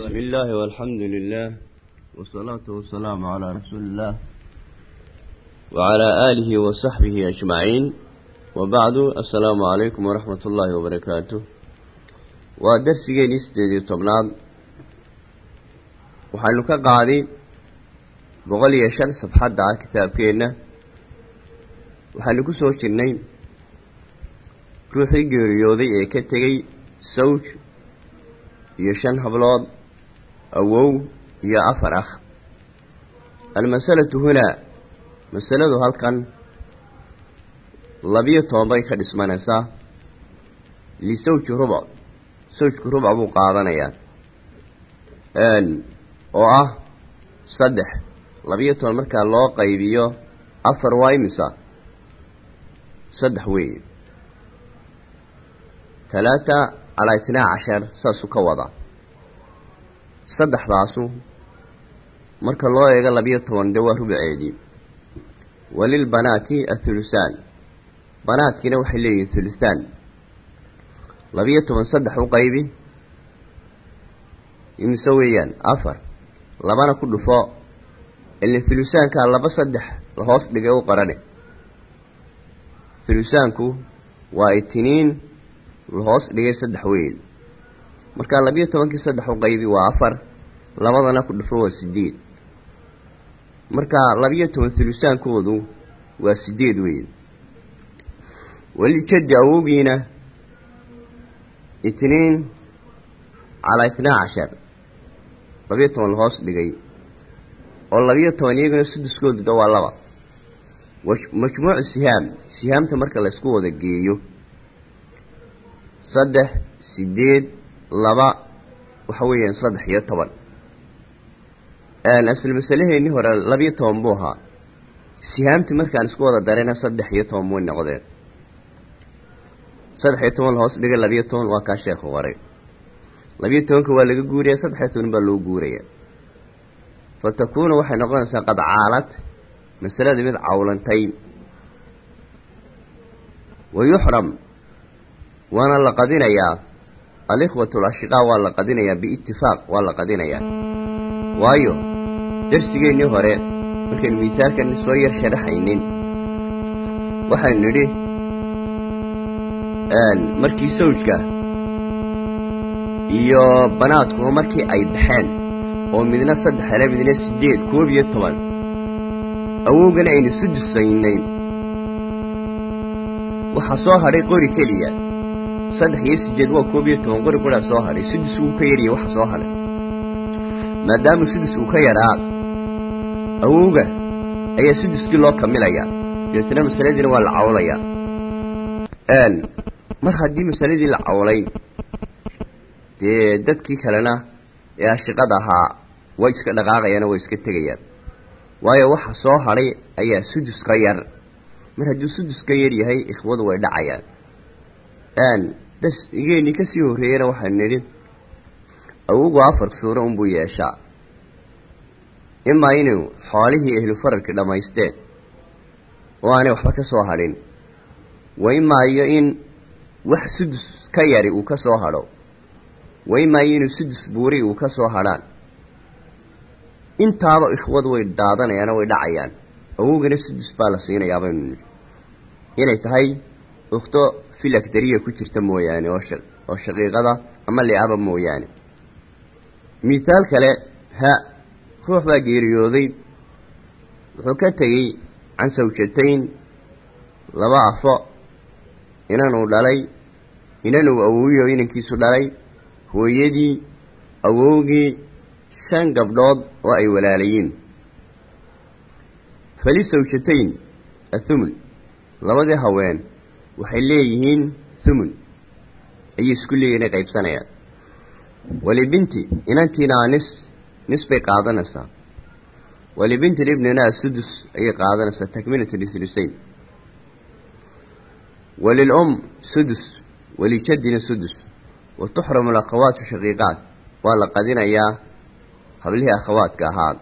بسم الله والحمد لله والصلاة والسلام على رسول الله وعلى آله وصحبه أجمعين وبعد السلام عليكم ورحمة الله وبركاته ودرسيين استدي طبناد وحنو كقاعدي بغل يشان صفحة دعا كتاب كينا وحنو كسوش النيم روحي قريوذي ايكتغي سوج يشان هبلاد awow iyo afar akh. Almasalatu hunaa masaladu halkan labiyo toban bay ka dhismanaysaa. Lisawji rubac sawjku rubac buu qaadanayaa. Oo ah saddex labiyo toban markaa loo qaybiyo afar waa imisa? Saddex weeye. Talaata calaa itinaa cashar saasuu ka wadaa saddexdaasu marka loo eego labiyo toban de waa rubuceedii walilbanaati athulusaan banaadkiina waxay leeyihiin thulusaan labiyo toban saddex u qaybi. Imise weeyaan afar. Labana ku dhufo. Ilin thulusaankaa laba saddex la hoos dhigay u qarane thulusaanku waa itiniin la hoos dhigay saddex weyn. Markaa labiyo tobankii saddex u qaybi waa afar labadana ku dhufo waa sideed markaa labiyo toban thulusaankoodu waa sideed weyn. Walijadi awowgiina itniin calaa itnaa cashar. Labiyo toban lahoos dhigay. Oo labiyo toban iyaguna suduskooduda waa laba. Majmuucu sihaam sihaamta marka laysku wada geeyo. Saddex sideed laba waxa weeyaan saddex iyo toban asl masalaheenii hore labiyo toban buu ahaa. Sihaamtii markaan isku wada darayna saddex iyo toban way noqdeen saddex iyo toban lahoos dhigay labiyo toban waa kaa sheekhu waray. Labiyo tobanka waa laga guuraya saddex iyo toban baa loo guuraya fa takuunu waxay noqonaysaa qad caalad masalada mid cawlantay wa yuxram waana la qadinayaa. Alikhwatu alashiqaa waa la qadinayaa biitifaaq waa la qadinayaa. Waayo darsigeennii hore markaynu miisaalkan soo yar sharaxaynin. Waxaynu nidhi markii sawjka iyo banaadkuna markii ay baxeen oo midna saddex hele midna sideed koob iyo toban awowgana aynu sudusaynayn waxaa soo hadhay qori keliya saddex iyo sideed waa koob iyo toban qori quraa soo hadhay sudus wuu ka yariyay waxa soo hadhay maadaama sudus uu ka yaraa awowga ayaa suduskii loo kamilayaa dabeetna masaladiina waa la cawlayaa mar haddii masaladii la cawlay dee dadkii kalena ee ashiqada ahaa way iska dhaqaaqayaan oo way iska tegayaan. Waayo waxa soo hadhay ayaa sudus ka yar. Mar hadduu sudus ka yar yahay ikhwadu way dhacayaan. Dasgeenii ka sii horreeyena waxaanu nidhi awogu afar suuro unbuu yeeshaa imaa inuu xoolihii ehlu faralkii dhammaysteen oo aanay waxba ka soo hadhin. Wa imaa iyo in wax sudus ka yari uu ka soo hadho. Wa imaa iyo inuu sudus buuri uu ka soo hadhaan. Intaaba ikhwadu way daadanayaanoo way dhacayaan. Awowgana sudus baa la siinayaa baynu nidhi inay tahay ukhto filakdariya ku jirta mooyaane oo shaqiiqada ama liaba mooyaane. Mithaal kale ha ruux baa geeriyooday. Wuxuu ka tegey can sawjatayn laba afo inanuu dhalay inanuu awowiyo inankiisu dhalay. Hooyadii awowgii shan gabdhood oo ay walaalayiin. Fali sawjatayn athumun labadii haween waxay leeyihiin thumun ayay isku leeyihiin inay qaybsanayaan. Walibinti inantiinaa nis nis bay qaadanaysaa walibinti ibnina sudus ayay qaadanaysaa takmilat lisulusayn walilum sudus walijadina sudus. Wa tuxramu alakhawaatu shaqiiqaat waa la qadinayaa hablihii akhawaadka ahaa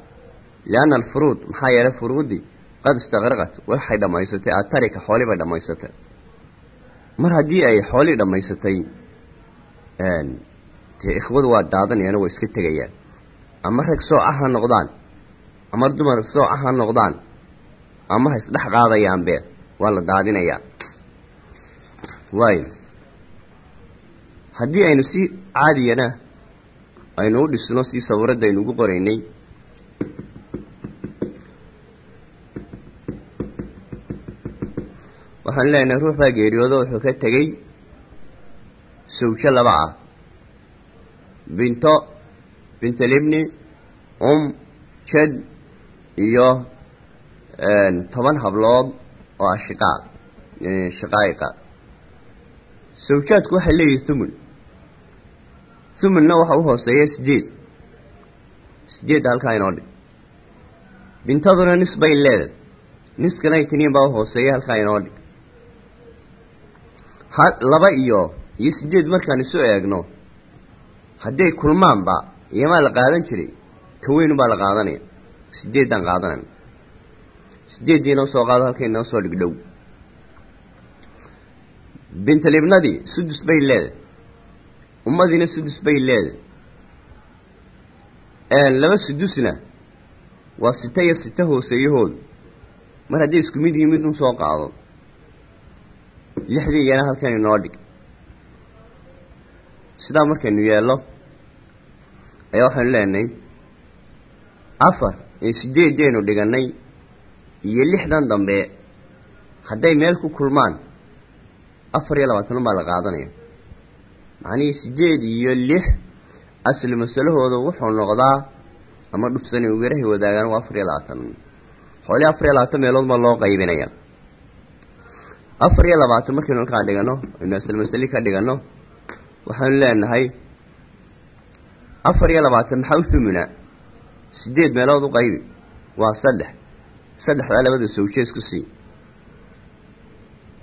lianna alfuruud maxaa yeelay furuudii qad istaqraqat waxay dhammaysatay atarika xooli bay dhammaysatay. Mar haddii ay xoolii dhammaysatay dee ikhwadu waa daadanayaan way iska tegayaan ama rag sooca ha noqdaan. Ama dumar sooca ha noqdaan. Ama ha isdhex qaadayaanbe waa la daadinayaa waayo. Haddii aynu si caadiyana aynu u dhisno si sawiradda aynu ugu qoraynay waxaan leenahay ruux baa geeriyoodo wuxuu ka tegey sawjo laba ah. Binto bintalibni um jad iyo toban hablood oo ashiqaa shaqaa'iqa sawjaadku waxay leeyihi thumun thumunna waxa u hooseeya sideed sideedda halkaa inoo dhig. Bintaduna nis bay leedahay. Niskana itniin baa u hooseeya halkaa inoo dhig. Laba iyo iyo sideed markaan isu eegno hadday kulmaanba iyomaa la qaadan jiray. Ka weynubaa la qaadanaya sideeddaan qaadanayna sideeddii inoo soo qaado halka inoo soo dhigdhow bintalibnadii sudus bay leedahay. Ummadiina sudus bay leedahay. Laba sudusna waa sita iyo sita hooseeyahoodu mar hadday isku mid yihi mid un soo qaado lixdii iyana halkan inoo dhig. Sidaa markaynu yeello ayaa waxaynu leenahay afar sideeddaynu dhigannay iyo lixdan dambe. Hadday meel ku kulmaan afar iyo labaatan baa la qaadanaya macnihii sideed iyo lix asli masalahooda wuxuu noqdaa ama dhufsani werahay wadaagaan waa afar iyo labaatan xoolii afar iyo labaatan meelood baa loo qaybinaya afar iyo labaatan markaynu halkaa dhigano aynu asli masali ka dhigano waxaanu leenahay afar iyo labaatan maxaa u thumina sideed meelood u qaybi. Waa saddex. Saddexdaa labada sawje isku sii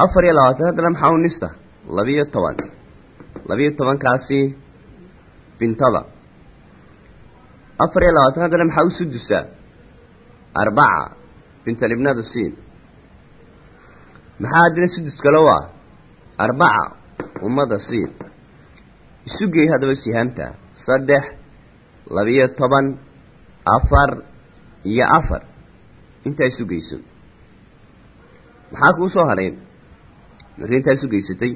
afar iyo labaatan haddana maxaa u nista? Labiyo toban. Labiyo tobankaasi bintada. Afar iyo labaatan haddana maxaa u sudusaa? Arbaca. Bintalibnada siin. Maxaa haddana sudus kale waa? Arbaca. Ummada siin. Isu geey haddaba sihaamta saddex labiyo toban afar iyo afar. Intaa isu geyso maxaa kuu soo hadhayn markii intaa isu geysatay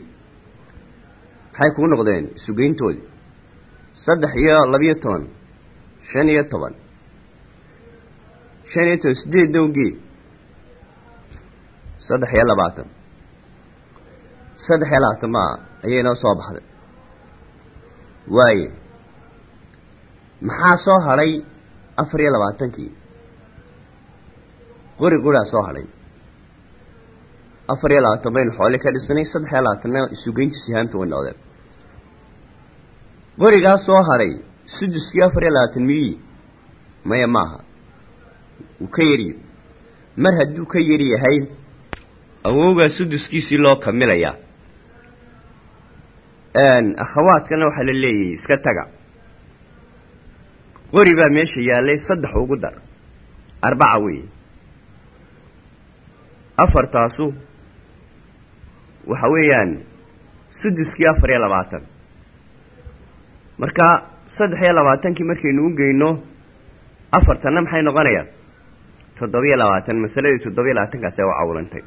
maxay kuu noqdeen? Isugeyntoodii saddex iyo labiyo toban shan iyo toban. Shan iyo toban sideed dowgee saddex iyo labaatan. Saddex iyo labaatan maa ayay noo soo baxday. Waaye maxaa soo hadhay afar iyo labaatankii? Qori guraa soo hadhay afar iyo labaatan baynu xoole ka dhisnay saddex iyo labaatanna isugeynti sihaamta way noqdeen. Qorigaa soo hadhay suduskii afar iyo labaatan miyi maya maaha. Wuu ka yariyo mar hadduu ka yari yahay awowgaa suduskiisii loo kamilayaa akhawaadkana waxaa la leeyahay iska taga qori baa meesha yaallay saddex ugu dar. Arbaca weeye. Afartaasu waxa weeyaan suduskii afar iyo labaatan. Marka saddex iyo labaatankii markaynu u geyno afartanna maxay noqonayaan? Toddobiyo labaatan masaladii toddobiyo labaatankaasee u cawlantay.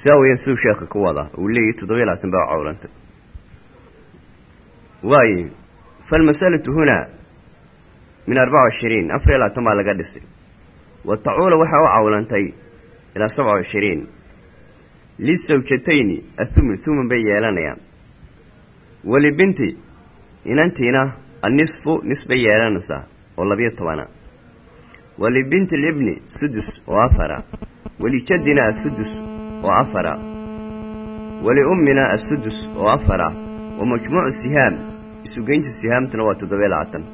Sidaa weyaan siduu sheekha ku wada uu leeyahy toddobiyo labaatan baa u cawlantay. Waayo falmasalatu hunaa min arbaca washiriin afar iyo labaatan baa laga dhisay wa tacuula waxaa u cawlantay ilaa sabca washiriin lisawjatayni athumun thumun bay yeelanayaan walibinti inantiina annisfu nis bay yeelanaysaa oo labiyo tobana walibinti libni sudus oo afara walijadina asudus oo afara waliummina asudus oo afara wa majmuucu sihaam isugeynta sihaamtuna waa toddobiyo labaatan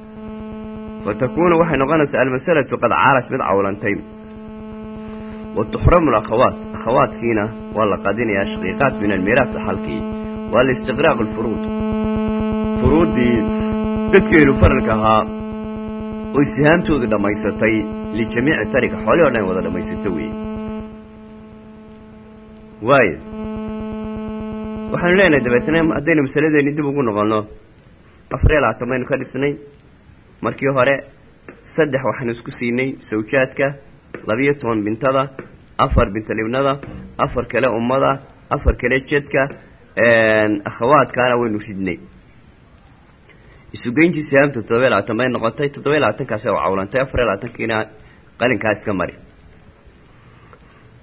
fa waxay noqonaysaa almasalatu qad caalat mid cawlantay. Wa tuxramu lakhawaat akhawaadkiina waa la qadinayaa shaqiiqaat min almiiraat xalkii waa liistiqraaq alfuruud. Furuuddii dadkeenu faralka ahaa oy sihaamtoodu dhammaysatay lijamiici tarika xoolih o dhan wada dhammaysato weeye. Waayo waxaanu leenahay dabeetna haddaynu masaladeeni dib ugu noqonno afar iyo labaatan baynu ka dhisnay. Markii hore saddex waxaanu isku siinay sawjaadka labiyo toban bintada afar bintalibnada afar kale ummada afar kale jedka akhawaadkaana waynu ridnay. Isugeyntii sihaamta toddoba labaatan bay noqotay. Toddoba labaatankaasi oo cawlantay. Afar iyo labaatankiina qalinkaa iska mari.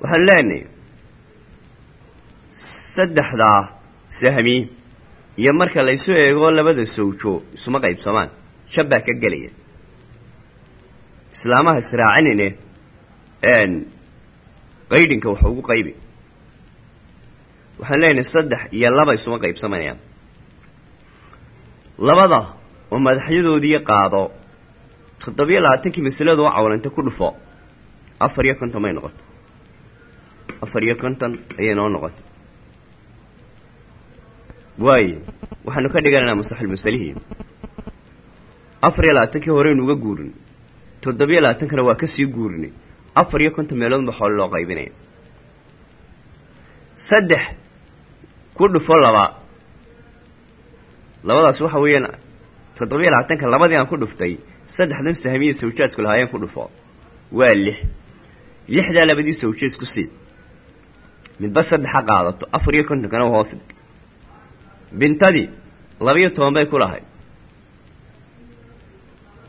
Waxaanu leenahay saddexdaa sahmi iyo marka laysu eego labada sawjo isuma qaybsamaan shan baa ka gelaya. Islaamaha israacinine qaydhinka waxa ugu qaybi. Waxaan leenahay saddex iyo laba isuma qaybsamanayaan labada oo madaxyadoodii qaado toddobiyo labaatankii masaladu u cawlanta ku dhufo. Afar iyo konton bay noqotay. Afar iyo konton ayay noo noqotay waayo waxaanu ka dhiganaynaa masaxulmasalihii afar iyo labaatankii horeynu uga guurin toddobiyo labaatankana waa ka sii guurinay afar iyo konton meeloodba xoole loo qaybinaya. Saddex ku dhufo laba. Labadaas waxa weeyaan toddobiyo labaatanka labadii aan ku dhuftay saddexdan sahmiya sawjaadku lahaayeen ku dhufo. Waa lix. Lixdaa labadii sawjo isku sii. Midba saddex ha qaadato. Afar iyo kontonkana hoos. dhig bintadii labiyo toban bay ku lahayd.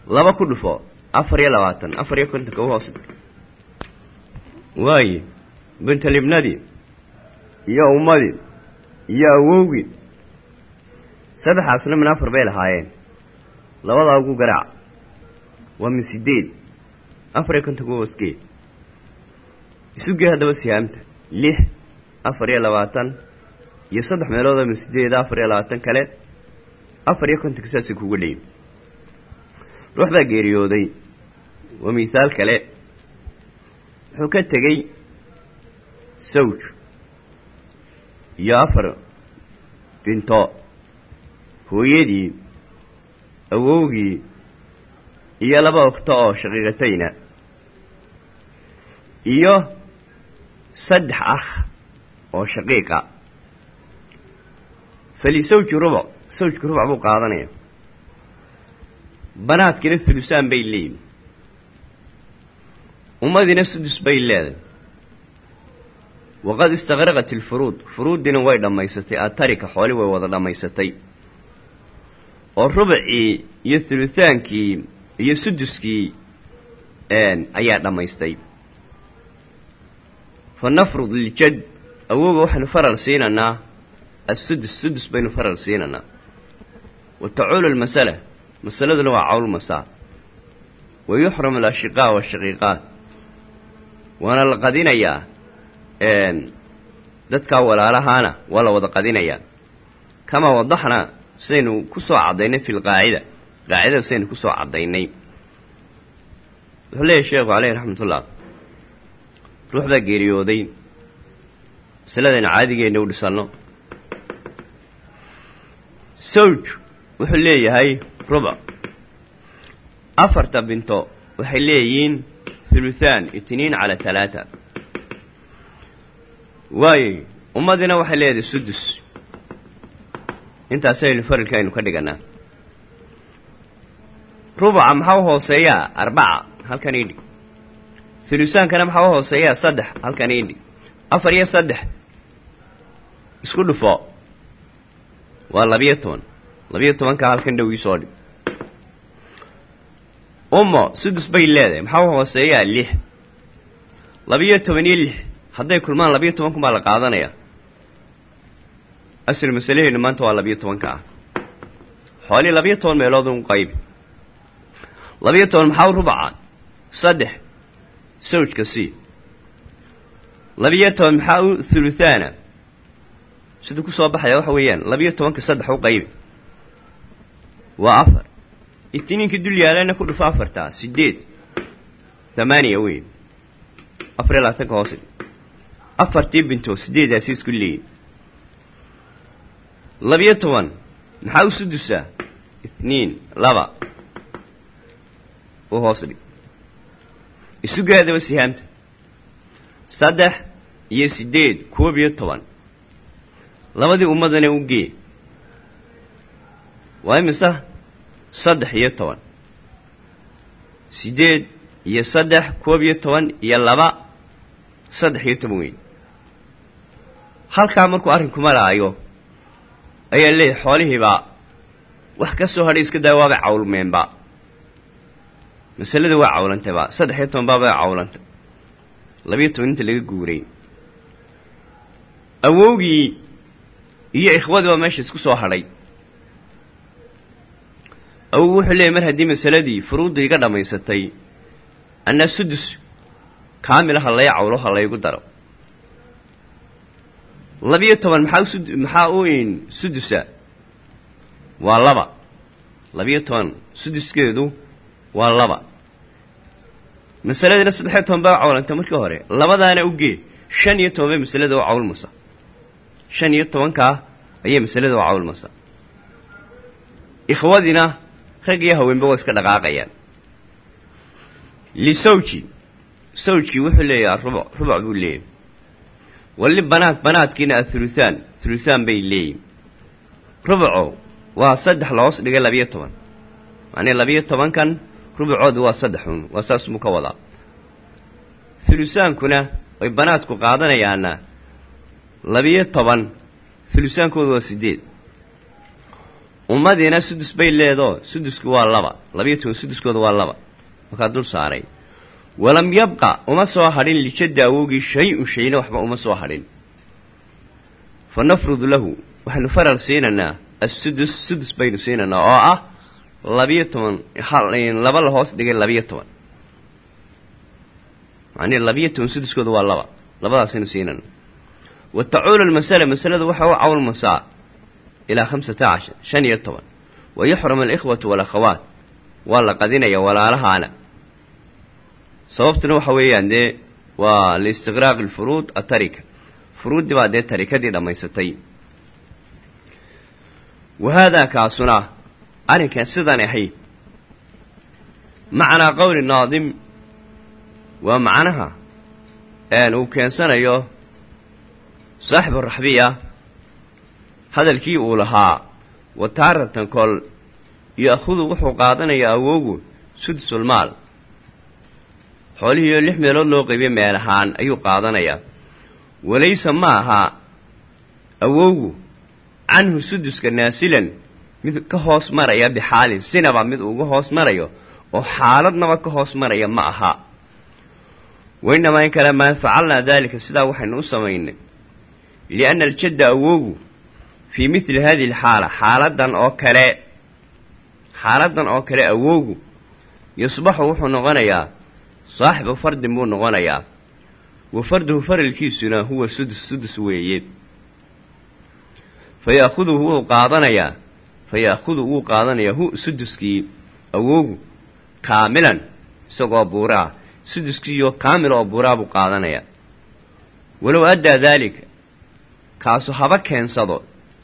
Laba ku dhufo afar iyo labaatan afar iyo kontonka u hoos waaye bintalibnadii iyo ummadii iyo awowgii saddexaasna min afar bay lahaayeen. Labadaa ugu garaac waa min sideed afar iyo kontonka u hoosgee isugee haddaba sihaamta lix afar iyo labaatan iyo saddex meelood oo min sideeda afar iyo labaatan kale afar iyo kontonka saasay kuga dhayin ruux baa geeriyooday. Waa misaal kale. Wuxuu ka tegey sawj iyo afar binto hooyadii awowgii iyo laba ogto oo shaqiiqatayna. Iyo saddex ah oo shaqiiqa fali sawji rubuc sawjka rubuc buu qaadanaya banaadkina hulusaan bay leeyihiin ummadiina sudus bay leedahay waqad istaqraqat ilfuruud furuuddina way dhammaysatay atarika xooli way wada dhammaysatay oo rubacii iyo hulutaankii iyo suduskii ayaa dhammaystay fa nafrud liljad awooga waxaynu faral siinaynaa assudus sudus baynu faral siinaynaa wa tacuulu almasala masaladuna waa cawl masaa wa yuxramu alashiqaa waashaqiiqaat waana la qadinayaa dadkaa walaalahaana waa la wada qadinayaa kamaa wadaxnaa sidaynu ku soo caddaynay fi lqaacida qaacidada sidaynu ku soo caddaynay wuxuu leeyahy sheekhu caleyhi raxmatullah ruux baa geeriyooday masaladaynu caadigeenna u dhisanno sawj wuxuu leeyahay rubuc afarta binto waxay leeyihiin huluthaan itniin cala talaata waayo ummadina waxay leedahay sudus intaasaynu farilka aynu ka dhiganaa. Rubuca maxaa u hooseeyaa? Arbaca halkan ii dhig. Hulusaankana maxaa u hooseeyaa? Saddex halkan ii dhig. Afar iyo saddex. Isku dhufo waa labiyo toban. Labiyo tobanka halkan dhow ii soo dhig ummo sudus bay leedahay. Maxaa u hooseeyaa? Lix. Labiyo toban iyo lix. Hadday kulmaan labiyo tobanku baa la qaadanaya. Asal masalaheennu maanta waa labiyo tobanka ah. Xoolii labiyo toban meelood un qaybi labiyo toban maxaa u rubaca saddex. Sawjka c. Labiyo toban maxaa u huluthaana siduu ku soo baxaya waxa weeyaan labiyo tobanka saddex u qaybi waa afar. Itiniinka dul yaalana ku dhufo afartaa sideed thamaaniya weyn afar iyo labaatanka hoose afartii binto sideedaasi isku leeyihiin labiyo toban maxaa u sudusaa? Itniin laba u hoos isu gaadaba sihaamta saddex iyo sideed koob iyo toban labadii ummadana u gee waa imise saddex iyo toban. Siddeed iyo saddex koob iyo toban iyo laba. Saddex iyo toban weyn. Halkaa markuu arrinku maraayo ayaa leeyahy xoolihiibaa wax ka soo hadhay iska waabay cawlmeenba. Masalada waa cawlantayba saddex iyo toban baabay cawlantay. Labiyo toban inta laga guuray. Awowgii iyo ikhwadii baa meesha isku soo hadhay. Awogu wuxuu leeyahy mar haddii masaladii furuudda iga dhammaysatay annaa sudus kaamila ha lay cawlo ha laygu daro. Labiyo toban maxaa maxaa u in sudusa? Waa laba. Labiyo toban suduskeedu waa laba. Masaladiina saddexiyo toban baa cawlanta markii hore. Labadaana ugee shan iyo toban bay masalada u cawlmasa shan iyo tobankaa ayay masalada u cawlmasa ikhwadina rag iyo haweenba waa iska dhaqaaqayaan. Lisawji sawjkii wuxuu leeyahay rubuc rubuc buu leeyahy wali banaad banaadkiina athuluthaan thuluthaan bay leeyihiin rubuco waa saddex loos dhigay labiyo toban. Macnii labiyo tobankan rubucoodu waa saddexun waa saasmuu ka wadaa. Thuluthaankuna way banaadku qaadanayaana labiyo toban thuluthaankoodu waa siddeed. Ummadiina sudus bay leedoo sudusku waa laba labiyo toban suduskooda waa laba. Markaa dul saaray. Walam yabqa uma soo hadhin lijadda awowgii shay-un shayna waxba uma soo hadhin. Fa nafrudu lahu waxaynu faral siinaynaa assudus sudus baynu siinaynaa oo ah labiyo toban laba la hoos dhigay labiyo toban. Macnii labiyo toban suduskooda waa laba labadaasaynu siinayna masalada waxa u cawlmasaa ilaa khamsata cashar shan iyo toban. Wa yuxram alikhwatu walakhawaat waa la qadinaya walaalahaana. Sababtuna waxa weeyaan dee waa liistiqraaqi alfuruud atarika furuuddii baa dee tarikadii dhammaysatay. Wa haadaa kaasuna arrinkan sidaan ahayd macnaa qowli naadim waa macnaha uu keensanayo saaxibu raxbiya hadalkii uu lahaa wa taaratan kol yo-ahudu wuxuu qaadanayaa awoogu sudusulmaal xoolihiioo lix meelood loo qaybiyo meel ahaan ayuu qaadanayaa walaysa ma aha awowgu canhu suduska naasilan mid ka hoos maraya bixaalin sinaba mid uga hoos marayo oo xaaladnaba ka hoos maraya ma aha. Wainamaa in kale maa facalnaa daalika sidaa waxaynu u samaynay lianna aljadda awowgu fii midli hadihi alxaala xaaladan oo kale xaaladan oo kale awowgu yusbaxu wuxuu noqonayaa saaxibu fardin buu noqonayaa wa farduhu faralkiisuna huwa sudus sudus weeye fa ya'khuduhu wuu qaadanayaa fa ya'khudu wuu qaadanayaa hu suduskii awowgu kaamilan isagoo buuraa suduskiiyo kaamil oo buuraa buu qaadanayaa walow addaa daalika kaasu haba keensado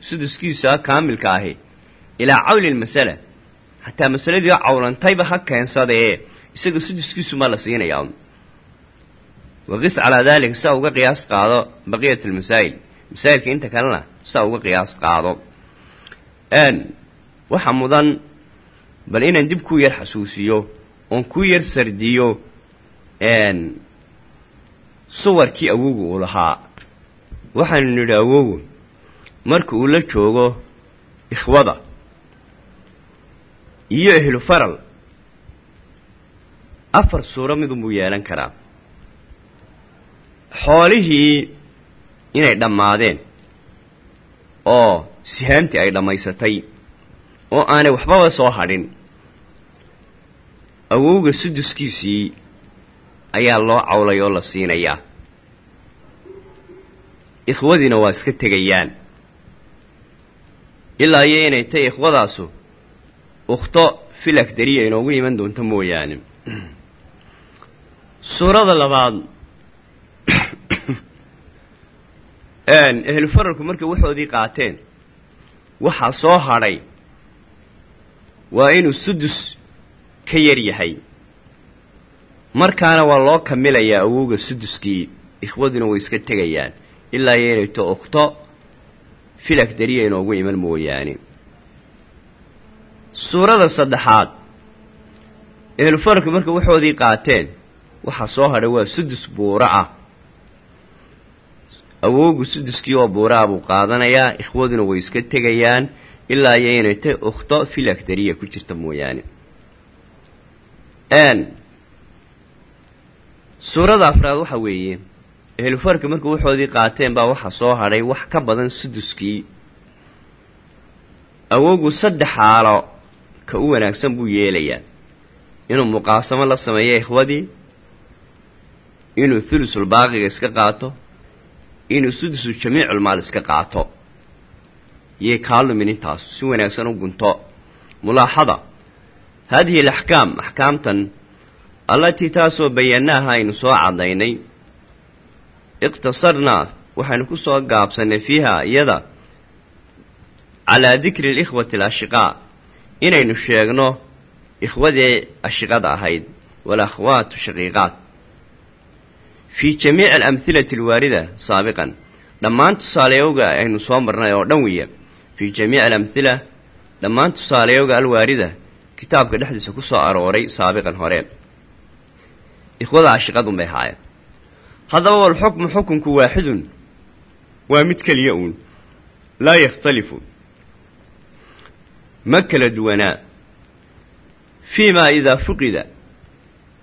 suduskiisa kaamilka ahi ilaa cawli lmasala xataa masaladii cawlantayba ha keensadee isaga suduskiisu ma la siinayaa waqis calaa daalika saa uga qiyaas qaado baqiyat almasaa'il masaa'ilka inta kalena saa uga qiyaas qaado waxa mudan bal inaan dib ku yar xasuusiyo oon ku yar sardiyo suwarkii awowgu uu lahaa waxaanu nidhi awowgu marka uu la joogo ikhwada iyo ehlu faral afar suuro midunbuu yeelan karaa. Xoolihii inay dhammaadeen oo sihaamtii ay dhammaysatay oo aanay waxbaba soo hadhin awowga suduskiisii ayaa loo cawlay oo la siinayaa ikhwadiina waa iska tegayaan. Ilaa iyo inay tay ikhwadaasu ukhto filak dariya inoogu iman doonto mooyaane. Suurada labaad ehlu faralku markay waxoodii qaateen waxaa soo hadhay waa inuu sudus ka yar yahay. Markaana waa loo kamilayaa awowga suduskii ikhwaduna way iska tegayaan ilaa iyo inay to ukhto filak dariya inoogu iman mooyaane. Suurada saddexaad ehlufarki marka waxoodii qaateen waxaa soo hadhay waa sudus buuro ah awoogu suduskii oo buuraha buu qaadanayaa ikhwaduna way iska tegayaan ilaa iyo inay tay ukhto filagdariya ku jirta mooyaane. Suurada afraad waxa weeye ehlufarki marka waxoodii qaateen baa waxaa soo hadhay wax ka badan suduskii. Awoogu saddex xaalo ka u wanaagsan buu yeelayaa. Inuu muqaasamo la sameeyo ikhwadii inuu thulusul baaqiga iska qaato inuu sudusu jamiiculmaal iska qaato. Yay kaalumin intaasu si wanaagsan u gunto. Mulaaxada haadihi alaxkaam axkaamtan allatii taasoo bayannaaha aynu soo caddaynay iqtasarnaa waxaynu ku soo gaabsannay fiiha iyada calaa dikri alikhwati alashiqaa inaynu sheegno ikhwadii ashiqada ahayd walakhwaatu shaqiiqaat fii jamiici alamhilati alwaarida saabiqan dhammaan tusaaleyowga aynu soo marnay oo dhan weya fii jamiici alamhila dhammaan tusaaleyowga alwaarida kitaabka dhexdiisa ku soo arooray saabiqan hore ikhwada ashiqadun haddaba walxukmu xukunku waaxidun waa mid keliya uun. Laa yakhtalifu. Ma kala duwanaa fii maa idaa fuqida.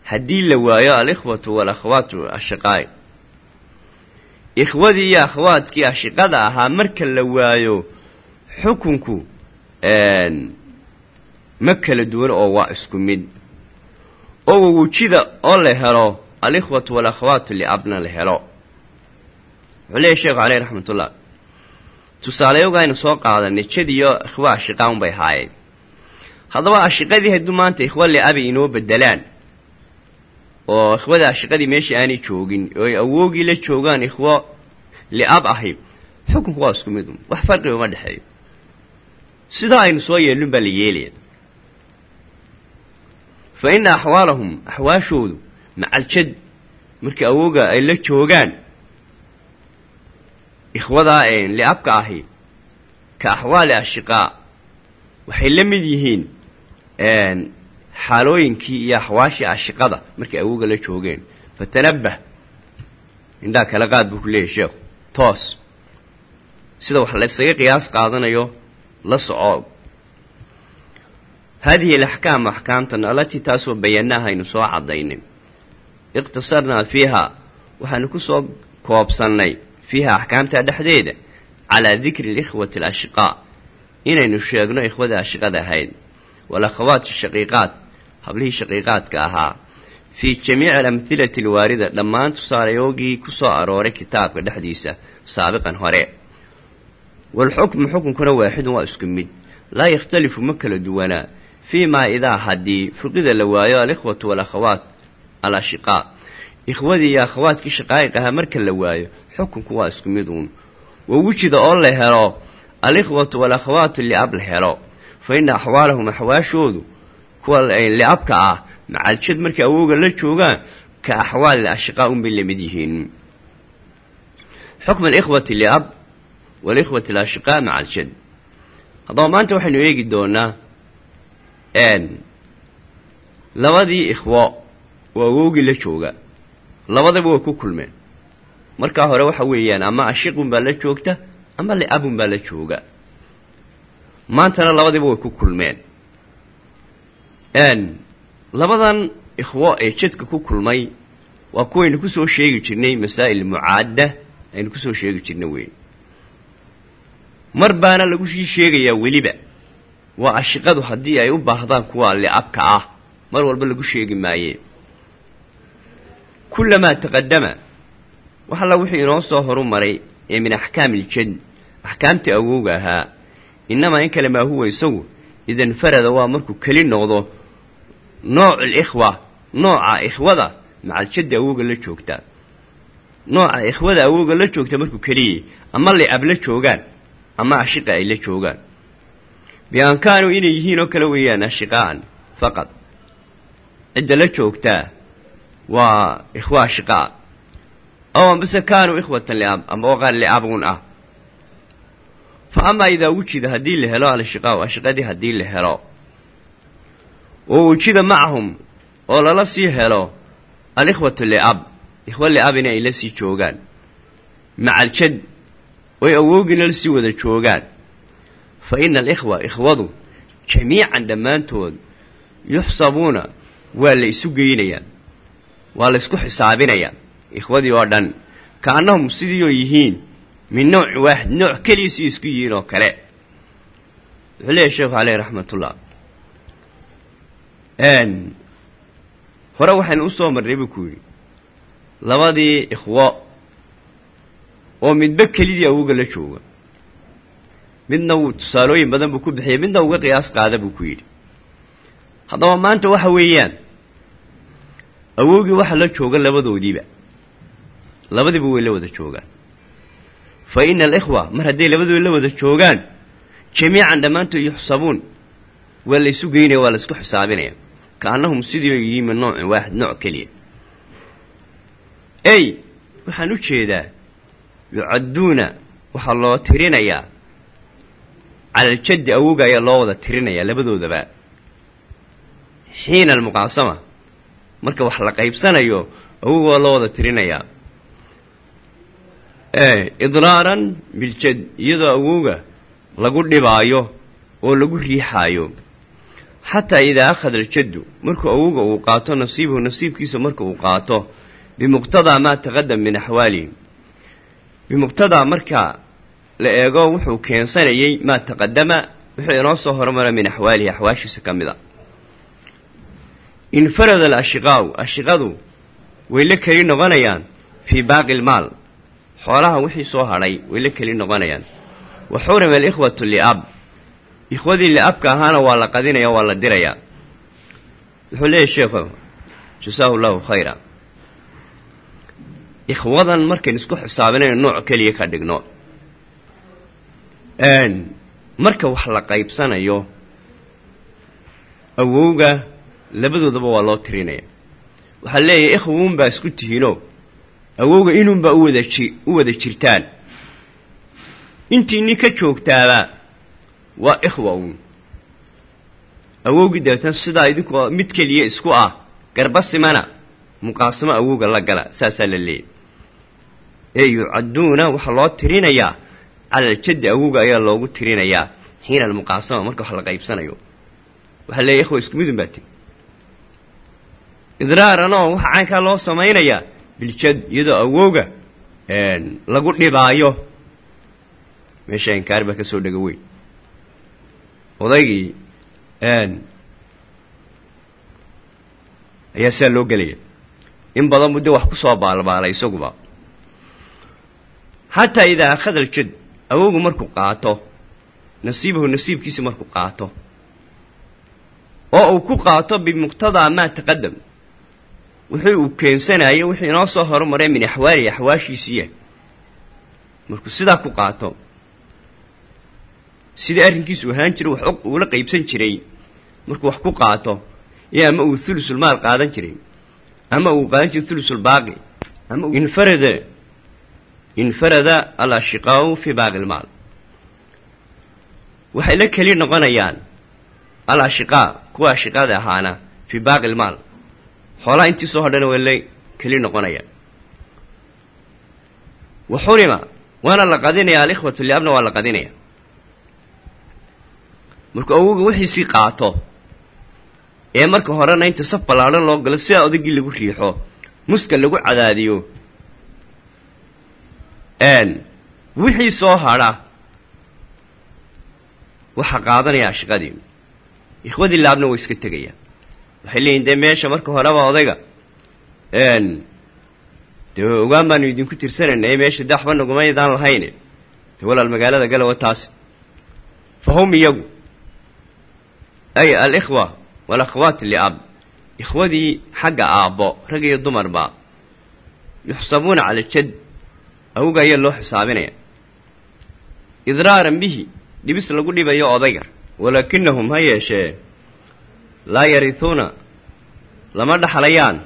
Haddii la waayo alikhwatu walakhwaatu ashiqaa'i ikhwadii iyo akhwaadkii ashiqada ahaa marka la waayo xukunku ma kala duwan oo waa isku mid. Oo wawujida oo la helo alikhwatu walakhwaatu liabna la helo wuxuu leeyahy sheekhu caleyh raxmatullah. Tusaaleyoga aynu soo qaadanay jad iyo ikhwa ashiqaa un bay ahaayeen haddaba ashiqadii hadduu maanta ikhwa liabi inoo bedelaan oo ikhwada ashiqadii meeshii aanay joogin oo ay awoogii la joogaan ikhwo liab ahi xukunku waa isku mid un wax farqiba ma dhexeeyo. Sidaa aynu soo yeelin baa la yeelaya fa inna axwaalahum axwaashoodu macaljad markii awooga ay la joogaan ikhwadaa liabka ahi ka axwaali ashiqaa waxay la mid yihiin xaalooyinkii iyo axwaashii ashiqada markay awooga la joogeen. Fatanabbah indhaa kala qaad buu ku leeyahy sheekhu toos. Sida wax la ysaga qiyaas qaadanayo la soco. Haadihi alaxkaam axkaamtan allatii taasoo bayannaaha aynu soo caddaynay iqtasarnaa fiiha. Waxaanu ku soo koobsannay fiiha axkaamtaa dhexdeeda calaa dikri alikhwati alashiqaa inaynu sheegno ikhwada ashiqada ahayd. Walakhawaati shaqiiqaat hablihii shaqiiqaadka ahaa. Fii jamiici alamhilati alwaarida dhammaan tusaalayoogii ku soo arooray kitaabka dhexdiisa saabiqan hore. Waalxukmu xukunkuna waaxidun waa isku mid. Laa yakhtalifu ma kala duwanaa. Fii maa idaa haddii fuqida la waayo alikhwatu walakhawaat alashiqaa ikhwadii iyo akhawaadkii shaqaa'iq ahaa marka la waayo xukunku waa isku mid uun wawujida oo la helo alikhwatu walakhawaatu liab la helo fa inna axwaalahum axwaashoodu kuwa liabka ah macaljad markay awooga la joogaan ka axwaali ashiqaa unbay la mid yihiin xukm alikhwati liab walikhwati alashiqaa macaljad haddaba maanta waxaynu eegi doonaa labadii ikhwo oo awoogii la jooga. Labadaba way ku kulmeen markaa hore waxa weeyaan ama ashiqun baa la joogta ama liabun baa la jooga. Maantana labadiba way ku kulmeen. Labadan ikhwo ee jadka ku kulmay waa kuwaynu ku soo sheegi jirnay masaa'il mucaadda aynu ku soo sheegi jirna weyn. Mar baana lagu sii sheegayaa weliba. Waa ashiqadu haddii ay u baahdaan kuwa liabka ah mar walba lagu sheegi maaye kullamaa taqadama wax alla wixii inoo soo horu maray ee min axkaami iljad axkaamtii awowga ahaa innamaa in kale maa huwa isagu idanfarada waa markuu keli noqdo noocu alikhwa nooca ikhwada macaljadda awowga la joogta nooca ikhwada awowga la joogta markuu keliyay ama liab la joogaan ama ashiqa ay la joogaan bi-an kaanuu inay yihiin oo kale weeyaan ashiqaa'an faqad cidda la joogtaa waa ikhwa ashiqaa ow ambase kaanuu ikhwatan liab ama oqaan liabun ah fa amaa idaa wujida haddii la helo alshiqaau ashiqadii haddii la helo wa wujida macahum oo lala sii helo alikhwatu liab ikhwa liab in ay la sii joogaan maca aljad oy awoogiina la sii wada waa la isku xisaabinayaa ikhwadii oo dhan ka annahum sidii oo yihiin min nooci waaxid nooc keliya isku yihiin oo kale. Wuxuu leeyahy sheekhu caleyh raxmatullah. Hore waxaynu u soo marnay buu ku yidhi labadii ikhwo oo midba kelidii awowga la jooga. Midna wuu tusaalooyin badan buu ku bixiyey midna uga qiyaas qaada buu ku yidhi. Haddaba maanta waxa weeyaan awowgii waxa la jooga labadoodiiba. Labadiiba way la wada joogaan fa ina alikhwa mar hadday labadooda la wada joogaan jamiican dhammaantood yuxsabuun. Waa la isu geynaya waa la isku xisaabinaya. Ka annahum sidii yihiin min noocin waaxid nooc keliya. Ey waxaan u jeedaa yucadduuna waxaa loo tirinayaa. Cala aljaddi awowga ayaa loo wada tirinayaa labadoodaba. Xiina almuqaasama marka wax la qaybsanayo waa loo wada tirinayaa idraaran biljad iyadoo awowga lagu dhibaayo oo lagu riixaayo. Xataa idaa akhada aljaddu markuu awowga uu qaato nasiibahu nasiibkiisa marka uu qaato bimuqtadaa maa taqadam min axwaalihim bimuqtadaa marka la eego wuxuu keensanayey maa taqadama wuxuu inoo soo hormara min axwaalihi axwaashiisa ka mid a infarada alashiqaau ashiqadu way la keli noqonayaan fii baaqi lmaal xoolaha wixii soo hadhay way la keli noqonayaan wa xurima alikhwatu liab ikhwadii liabka ahaana waa la qadinaya waa la dirayaa wuxuu leeyahy sheekhu jasaahu llahu khayra ikhwadan markayn isku xisaabinayno nooc keliya ka dhigno marka wax la qaybsanayo awowga labadoodaba waa loo tirinaya. Waxaa leeyahay ikhwuunbaa isku tihiinoo awowga inuunbaa uwada ji u wada jirtaan. Intiinii ka joogtaaba waa ikhwa uun awowgii dabeetna sidaa idinkoo mid keliya isku ah. Garba simana muqaasamo awowga la gala saasaa la leeyahy ee yucadduuna waxaa loo tirinayaa cala aljaddi awowga ayaa loogu tirinayaa xiina almuqaasama marka wax la qaybsanayo. Waxaa leeyahy ikhwa isku midun baa tiri idraaranoo waxaa caynkaa loo samaynayaa biljad iyadoo awowga lagu dhibaayo. Meesha inkaar baa ka soo dhega weyn. Odaygii ayaa sidaa loo gelaya. In badan dee wax ku soo baalbaalay isaguba. Xataa idaa akhada aljad awowgu markuu qaato nasiibahu nasiibkiisi markuu qaato. Oo uu ku qaato bimuqtadaa maa taqadam wuxuu uu keensanayo wuxuu inoo soo horumaray min axwaalihi axwaashiisiiya markuu sidaa ku qaato sidii arrinkiisu ahaan jiray wax uula qaybsan jiray markuu wax ku qaato iyo ama uu thulusulmaal qaadan jiray ama uu qaadan jiray thulusulbaaqi ama infarada infarada alashiqaau fii baaqi ilmaal waxay la keli noqonayaan alashiqaa kuwa ashiqaada ahaana fii baaqi ilmaal xoolaha intii soo hodhana way la keli noqonayaan wa xurima waana la qadinaya alikhwatu liabna waa la qadinaya. Markuu awowga wixiisii qaato ee marka horena inta saf ballaadhan loo galo sidaa odaygii lagu riixo muska lagu cadaadiyo wixii soo hadha waxaa qaadanaya ashiqadii ikhwadii laabna way iska tegayaan waxay leeyihiin dee meesha marka horeba odayga dee ogaan baanu idinku tirsanayna ee meesha de waxba nagumaydaan lahayne. Dee walaal magaalada galowa taasi fa hum iyagu. Ay alikhwa walakhwaat liab ikhwadii xagga aabbo rag iyo dumarba yuxsabuuna cala jad awga ayaa loo xisaabinaya. Idraaran bihi dhibis lagu dhibayo odayga walaakinahum ha yeeshee laa yarihuuna lama dhaxlayaan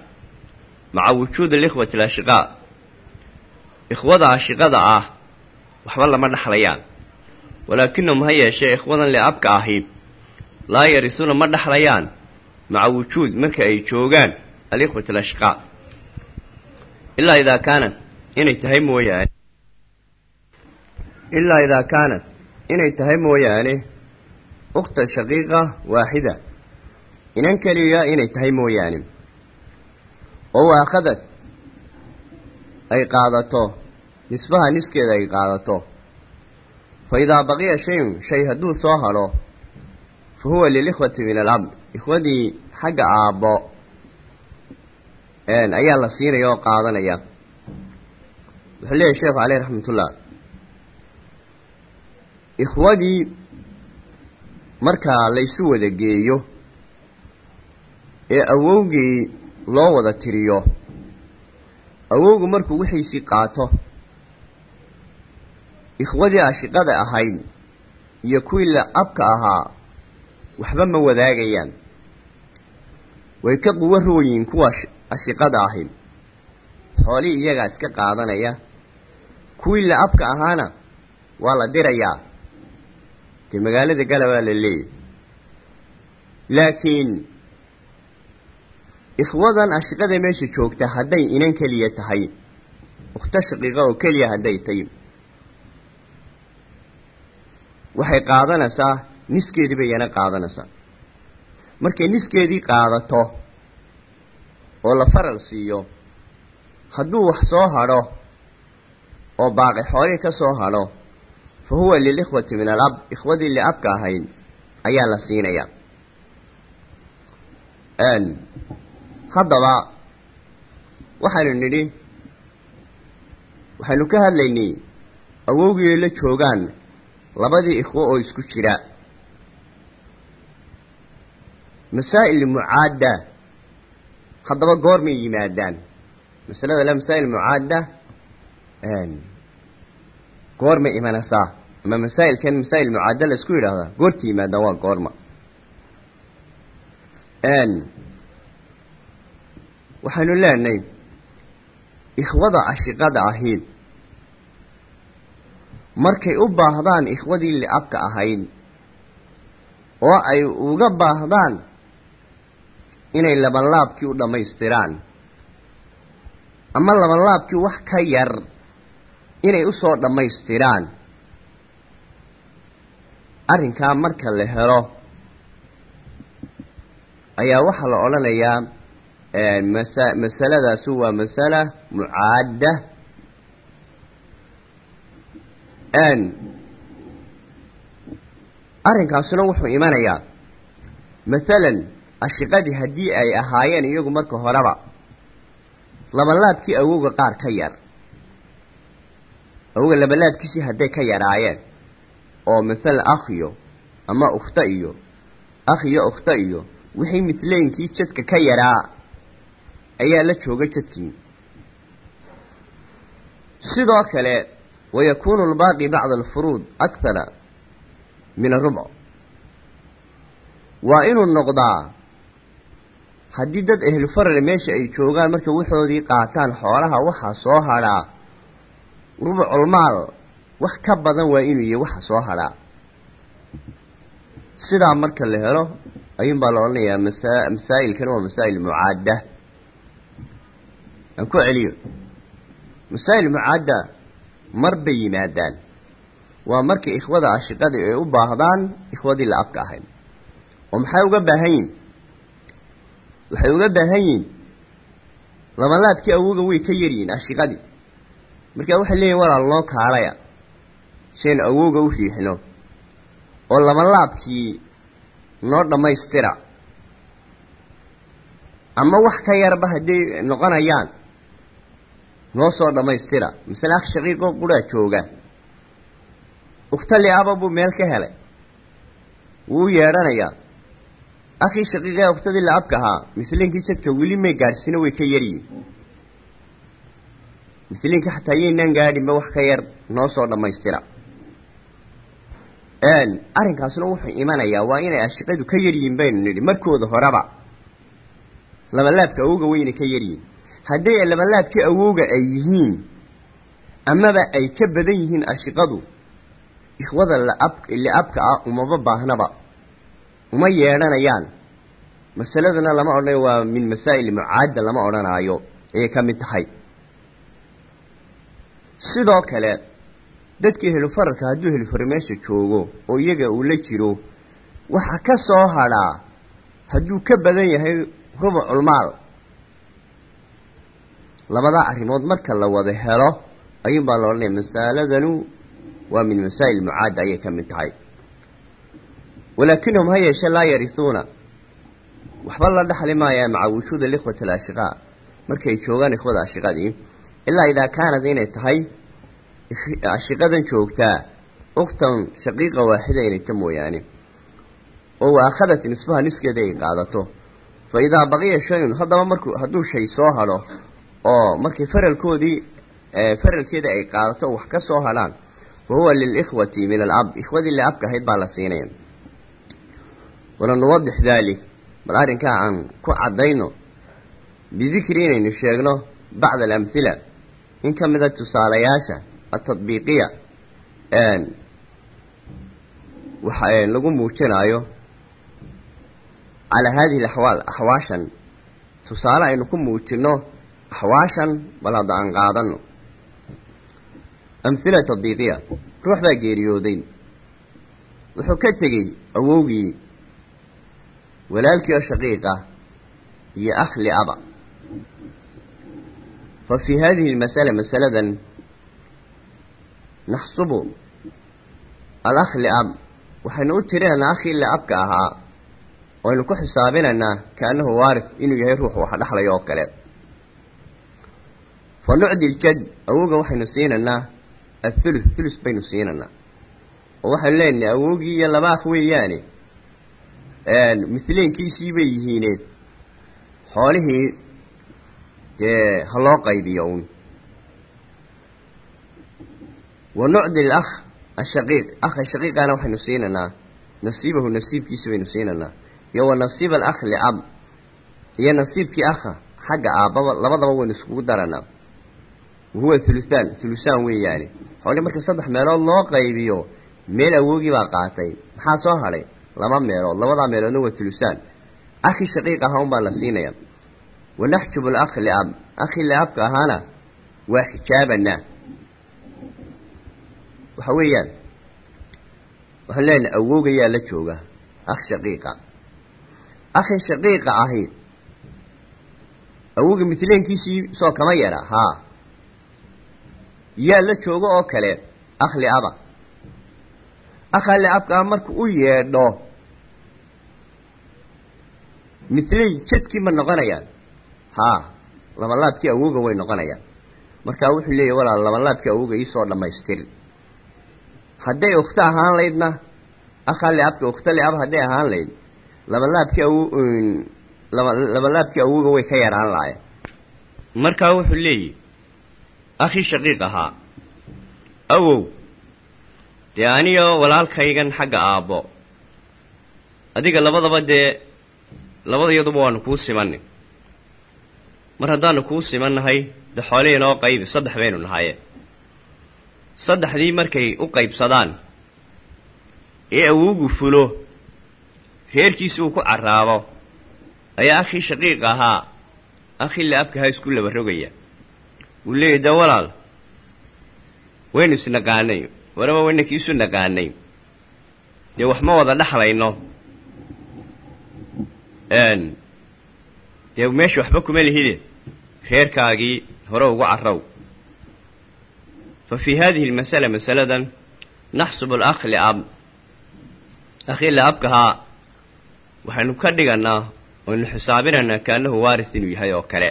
maca wujuudi alikhwati alashiqaa ikhwada ashiqada ah waxba lama dhaxlayaan. Walaakinahum ha yeeshee ikhwadan liabka ahi laa yarisuuna ma dhaxlayaan maca wujuud marka ay joogaan alikhwat alashqaa. Ilaa idaa kaanat inay tahay mooyaane. Ilaa idaa kaanat inay tahay mooyaane ukhta shaqiiqa waaxida inan keliya inay tahay mooyaane. oo waakhadad ay qaadato nisbaha niskeeda ay qaadato. fa idaa baqiya shayun shay hadduu soo hadho fa huwa lilikhwati min alab ikhwadii xagga aabbo ayaa la siinaya oo qaadanaya. Wuxuu leeyahy sheekhu caleyh raxmatullah ikhwadii markaa laysu wada geeyo ee awowgii loo wada tiriyo. Awowgu markuu wixiisii qaato ikhwadii ashiqada ahayd iyo kuwii la abka ahaa waxba ma wadaagayaan. Way ka quwo rooyiin kuwa ashiqada ahi xoolihii iyagaa iska qaadanaya kuwii la abka ahaana waa la dirayaa. Dee magaalada galabaa la leeyahy laakiin ikhwadan ashiqada meesha joogta hadday inan keliya tahay. Ukhto shaqiiqa oo keliya hadday tahy waxay qaadanaysaa niskeedii bay yana qaadanaysaa. Markay niskeedii qaadato oo la faral siiyo hadduu wax soo hadho oo baaqi xoolihii ka soo hadho fa huwa lilikhwati min alab ikhwadii liabka ahayd ayaa la siinayaa haddaba waxaynu nidhi waxaynu ka hadlaynay awowgii la joogaan labadii ikhwo oo isku jira. Masaa'il mucaadda haddaba goormay yimaadaan. Masalada le masaa'il mucaadda goormay imanaysaa ama masaa'ilkan masaa'il mucaadda la isku yidhaahdaa goorta yimaadaan waa goorma waxaynu leenahay ikhwada ashiqada ahayd markay u baahdaan ikhwadii liabka ahayd oo ay uga baahdaan inay labanlaabkii u dhammaystiraan ama labanlaabkii wax ka yar inay u soo dhammaystiraan arrinkaa marka la helo ayaa waxaa la odhanayaa masa masaladaasu waa masala mucaadda. Arrinkaasuna wuxuu imanayaa mathalan ashiqadii haddii ay ahaayeen iyagu marka horeba labalaabkii awowga qaar ka yar awowga labalaabkiisii hadday ka yaraayeen oo mathalan akh iyo ama ukhta iyo akh iyo ukhta iyo wixii midleynkii jadka ka yaraa ayaa la jooga jadkii. Sidoo kale wayakuunu albaaqi bacda alfuruud akthara min arubc waa inuu noqdaa haddii dad ahlu faral meesha ay joogaan markay waxoodii qaataan xoolaha waxaa soo hadhaa rubculmaal wax ka badan waa inuu yahay waxa soo hadhaa sidaa marka la helo ayuunbaa la odhanayaa masa masaa'ilkan waa masaa'il mucaadda aan ku celiyo. Masaa'il mucaadda mar bay yimaadaan. Waa markii ikhwada ashiqadii ay u baahdaan ikhwadii la abka ahayd oo maxay uga baahan yihiin waxay uga baahan yihiin labalaabkii awowga way ka yaryihiin ashiqadii markaa waxay leeyihiin walaal noo kaalaya. Shaynu awowga u riixno oo labalaabkii noo dhammaystira ama wax ka yarba hadday noqonayaan noo soo dhammaystira masale akh shaqiiqoo quraa jooga. Ukhtali aba buu meel ka helay. Wuu yeedhanayaa. Akhii shaqiiqee ukhtadii la abka ahaa misliinkii jadka weli may gaadhsino way ka yaryihin misliinkii xataa yaynaan gaadhinba wax ka yar noo soo dhammaystira arrinkaasuna wuxuu imanayaa waa inay ashiqadu ka yaryihiin baynu nidhi markooda horeba. Labalaabka awowga wayna ka yaryihiin hadday labalaabkii awowga ay yihiin amaba ay ka badan yihiin ashiqadu ikhwada liabka ah umaba baahnaba uma yeedhanayaan masaladana lama odhanayo waa min masaa'il mucaadda lama odhanaayo ayay ka mid tahay. Sidoo kale dadkii helifararka hadduu helifar meesha joogo oo iyaga uu la jiro waxaa ka soo hadhaa hadduu ka badan yahay rubuculmaal labadaa arrimood marka la wada helo ayuun baa la odhanaya masaaladanu waa min masaa'il mucaadda ayay ka mid tahay. Walaakinahum ha yeeshe laa yarisuuna. Waxba la dhexli maayaa maca wujuud alikhwati alashiqaa. Markay joogaan ikhwada ashiqadii ilaa idaa kaanad inay tahay ashiqadan joogtaa ukhtan shaqiiqa waaxida inay ta mooyaane. Oo wa akhadat nisbaha niskeeda ay qaadato. Fa idaa baqiya shayun haddaba markuu hadduu shay soo hadho oo markay faralkoodii faralkeeda ay qaadato wax ka soo hadhaan fa huwa lilikhwati min alab ikhwadii le abka ahayd baa la siinaya walanuwadix daalik bal arrinkaa aan ku caddayno bidikri inaynu sheegno bacda alamhila in ka mida tusaalayaasha atadbiiqiya waxa lagu muujinaayo calaa haadihi alaxwaal axwaashan tusaale aynu ku muujinno axwaashan bal hadda aan qaadano amhila tadbiiqiya ruux baa geeriyooday. Wuxuu ka tegey awowgii walaalkii oo shaqiiqa iyo akhli aba. Fa fii hadihi almasala masaladan naxsubu alakhli ab waxaynu u tirinaynaa akhii li abka ahaa waynu ku xisaabinaynaa kaannahu waaris inuu yahay ruux wax dhexlayo oo kale fa nucdi ljad awowga waxaynu siinaynaa athuluth thulus baynu siinaynaa oo waxaynu leenahay awowgii iyo laba akh weeyaane mihleenkiisii bay yihiineed xoolihii dee ha loo qaybiyo uun wa nucdi alakh ashaqiiq akha shaqiiqaana waxaynu siinaynaa nasiibahu nasiibkiisi baynu siinaynaa iyo wa nasiiba alakh liab iyo nasiibkii akha xagga aabbaba labadaba waynu iskugu daranaa wahuwa thuluthaan thulusaan weeyaane xoolihii marka saddex meelood loo qaybiyo meel awoogii baa qaatay. Maxaa soo hadhay laba meelood labadaa meeloodna waa thulusaan akhi shaqiiq ahaa un baa la siinaya. Wa naxjubu alakh liab akhi liabka ahaana waa xijaabanaa. Waxa weeyaan waxaan leenahay awoogayaa la jooga akh shaqiiqa. Akhi shaqiiqa ahi awowga mihleenkiisii soo kama yara haa yaa la jooga oo kale akh liaba akha liabka ah marku u yeedho mithley jadkii ma noqonayaan haa labalaabkii awowga way noqonayaan markaa wuxuu leeyahy walaal labalaabkii awowga iisoo dhammaystir hadday ukhto ahaan laydna akha liabka ukhto liab hadday ahaan layd labalaabkii awo labalaabkii awowga way ka yaraan lahayen markaa wuxuu leeyahy akhii shaqiiq ahaa awow dee aniyo walaalkaygan xagga aabbo adiga labadaba dee labadayaduba waanu kuu simanay mar haddaanu kuu simannahay dee xoolihii noo qaybi saddex baynu nahaye saddexdii markay u qaybsadaan ee awowgu fulo reerkiisi uu ku carraabo ayaa akhii shaqiiq ahaa akhii la-abkahaa isku laba rogaya wuu leeyahy dee walaal waynu isnaqaanay waraba waynanki isu naqaanay dee wax ma wada dhexlayno dee meesha waxba kuma lihide reerkaagii hore ugu carrow fa fii hadihi almasala masaladan naxsubu alakh liab akhii liabkahaa waxaynu ka dhiganaa waynu xisaabinaynaa kaannahu waaris inuu yahay oo kale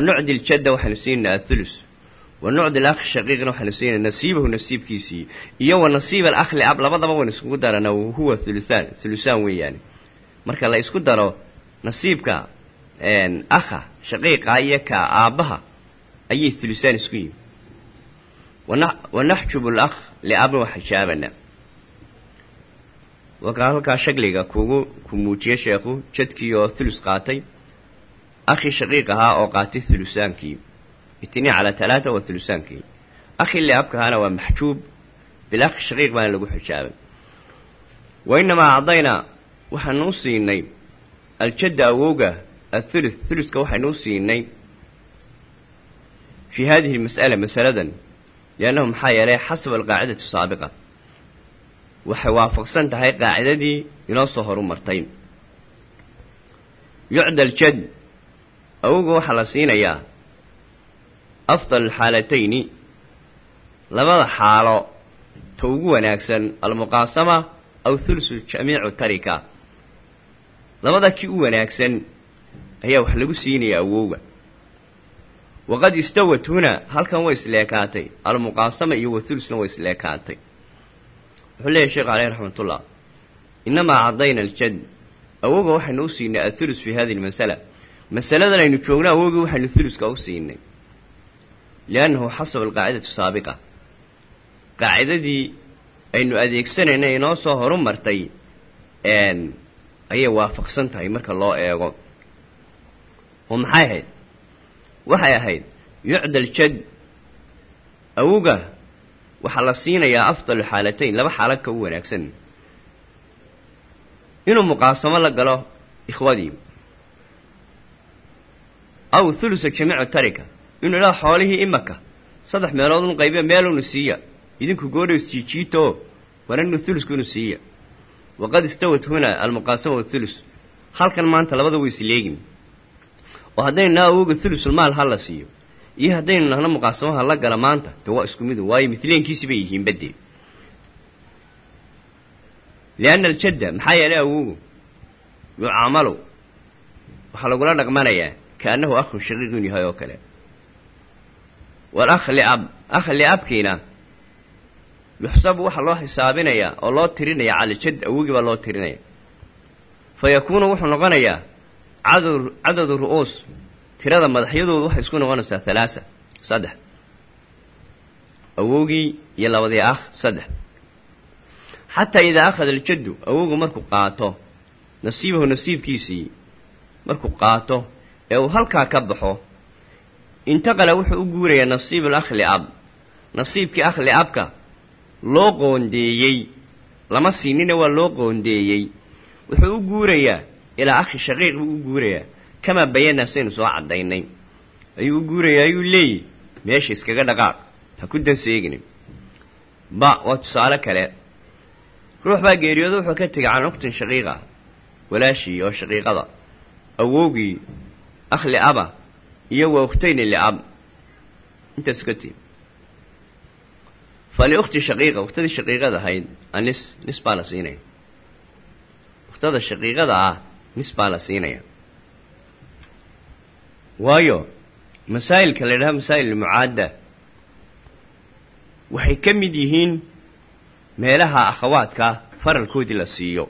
ljadda waxaynu siinaynaa athulus wa nucdi alakhi shaqiiqna waxaynu siinay nasiibahu nasiibkiisii iyo wa nasiiba alakh liab labadaba waynu iskugu daranaa wahuwa thulusaan thulusaan weeyaane marka la isku daro nasiibka akha shaqiiqa iyo ka aabbaha ayay thulusaan isku yihiin wa naxjubu alakh liabna waa xijaabanaa wakaa halkaa shagliga kugu ku muujiye sheekhu jadkii oo thulus qaatay akhii shaqiiq ahaa oo qaatay thulusaankii itniin calaa talaata waa thulusaankii akhii liabkahaana waa maxjuub bilakhi shaqiiq baana lagu xijaabay wa inamaa acdaynaa waxaanu u siinay aljadda awowga athuluth thuluthka waxaynu u siinay fii hadihi lmas'ala masaladan liannahu maxaa yeelay xasaba alqaacidati saabiqa waxay waafaqsan awowga waxaa la siinayaa afdal alxaalatayni labada xaalo ta ugu wanaagsan almuqaasama aw thulusu jamiicu tarika. Labada kii u wanaagsan ayaa wax lagu siinaya awowga. Waqad istawat huna halkan way isleekaatay. Almuqaasama iyo wathulusna way isleekaatay. Wuxuu leeyahy sheekhu caleyh raxmatullah inamaa cadayna aljad. Awowga waxaynu u siinay athulus fi hadihi lmasala masaladan aynu joogno awowgii waxaynu thuluska u siinay. Liannahu xasaba alqaacidatu saabiqa. Qaacidadii aynu adeegsanayna inoo soo horu martay ayay waafaqsan tahay marka loo eego. Oo maxay ahayd? Waxay ahayd yucda aljad awowga waxaa la siinayaa afdalu xaalatayn laba xaalad ka u wanaagsan. Inuu muqaasamo la galo ikhwadii aw thulusa jamiicu tarika inuu idhaha xoolihii imaka saddex meelood unu qaybiya meelunu siiya. Idinku goodhow jiijiito wananu thulusku inu siiya. Waqad istawat huna almuqaasama wathulus halkan maanta labada way isleegin oo haddaynu naha awowga thulusulmaal ha la siiyo iyo haddaynu nahno muqaasamaha la gala maanta de waa isku midu waayo midleenkiisi bay yihiin badee lianna aljadda maxaa yeelay awowgu yucaamalu. Waxaa lagula dhaqmanayaa kaannahu akhun shaqiiqun yahay oo kale. Walakh liab akh liabkiina yuxsabu waxaa loo xisaabinayaa oo loo tirinaya calaljad awogii baa loo tirinaya. Fa yakuunu wuxuu noqonayaa cadad cadadu ru'uus tirada madaxyadoodu waxay isku noqonaysaa halaasa saddex. Awowgii iyo labadii akh saddex. Xataa idaa akhada aljaddu awowgu markuu qaato nasiibahu nasiibkiisii markuu qaato ee uu halkaa ka baxo intaqala wuxuu u guurayaa nasiib alakh liab nasiibkii akh liabka loo qoondeeyey lama siinina waa loo qoondeeyey. Wuxuu u guurayaa ilaa akhi shaqiiq buu u guurayaa kamaa bayanaa saynu soo caddaynay. Ayuu u guurayaa ayuu leeyihi meesha iskaga dhaqaaq ha ku danseeginin ba waa tusaale kale. Ruux baa geeriyooda wuxuu ka tegay can uktin shaqiiqa walaashii oo shaqiiqada awowgii akh liaba iyo wa ukhtayni liab intaas ka tii faliukhti shaqiiqa ukhtadii shaqiiqada ahayd anis nis baa la siinaya ukhtada shaqiiqada ah nis baa la siinaya waayo masaa'ilka la yidhaha masaa'il mucaadda waxay ka mid yihiin meelaha akhawaadka faralkoodii la siiyo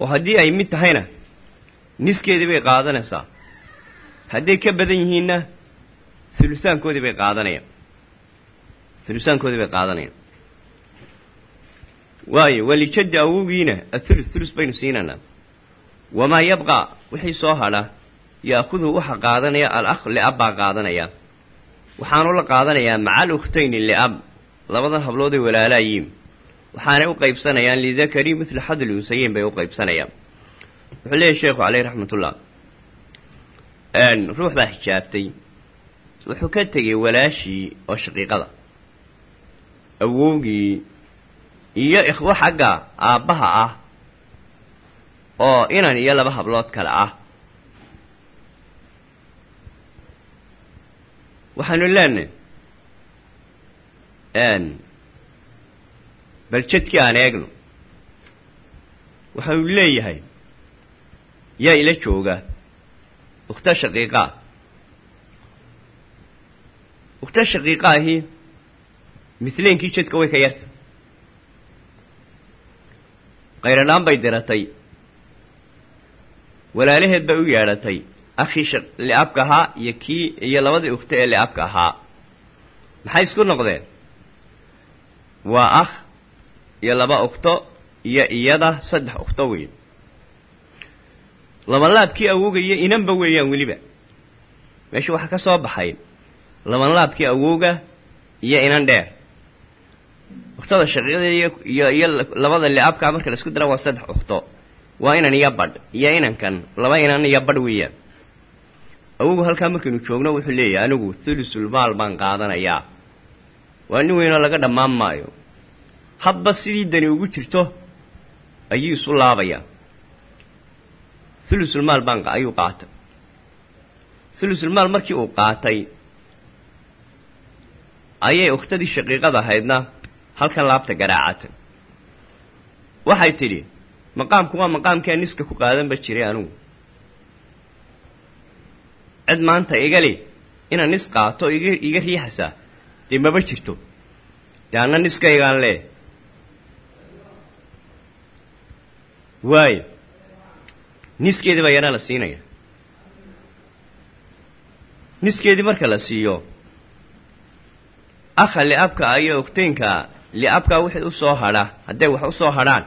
oo haddii ay mid tahayna niskeedii bay qaadanaysaa hadday ka badan yihiinna hulusaankoodii bay qaadanayaan. Hulusaankoodii bay qaadanayaan. Waayo walijaddi awowgiina athulus thulus baynu siinaynaa. Wamaa yabqa wixii soo hadha ya'khuduhu waxa qaadanaya al-akh liab baa qaadanaya. Waxaanu la qaadanayaa maca alukhtayni liab labada hablood ay walaalaayiin waxaanay u qaybsanayaan lidakari midla xadli unsayeyn bay u qaybsanayaan. Wuxuu leeyahy sheekhu caleyh raxmatullah ruux baa xijaabtay. Wuxuu ka tegay walaashii oo shaqiiqada. Awowgii iyo ikhwo xagga aabbaha ah oo inan iyo laba hablood kale ah. Waxaanu leenahay bal jadkii aan eegno waxaanu leeyahay yaa ila jooga ukhta shaqiiqaa ukhta shaqiiqaahi mihleenkii jadka way ka yarta qayradhaan bay diratay walaalaheed bay u yeedhatay akhii liabka ahaa iyo kii iyo labadii ukhto ee liabka ahaa maxay isku noqdeen waa akh iyo laba ukhto iyo iyada saddex ukhto weyn labanlaabkii awowga iyo inanba weeyaan weliba. Meesha waxaa ka soo baxay. Labanlaabkii awowga iyo inan dheer. Ukhtada shaqiiqada iyo iyo labada liabkaa marka la isku dara waa saddex ukhto waa inan iyo badh iyo inankan laba inan iyo badh weeyaan. Awogu halkaa markaynu joogno wuxuu leeyahay anigu thulusul maal baan qaadanayaa. Waa nin weynoo laga dhammaan maayo. Hadba sidii dani ugu jirto ayuu isu laabayaa thulusul maal baan ayuu qaatay. Thulusul maal markii uu qaatay ayay ukhtadii shaqiiqada ahaydna halkan laabta garaacatay. Waxay tidhi maqaamku waa maqaamkaa niska ku qaadanba jiray anugu. Cid maanta igali inaan nis qaato iga iga riixaysaa dee maba jirto. Dee anna niskaygaan lee waayo niskeedii baa yana la siinaya. Niskeedii marka la siiyo akha liabka iyo ogteynka liabka wixii u soo hadha hadday wax u soo hadhaan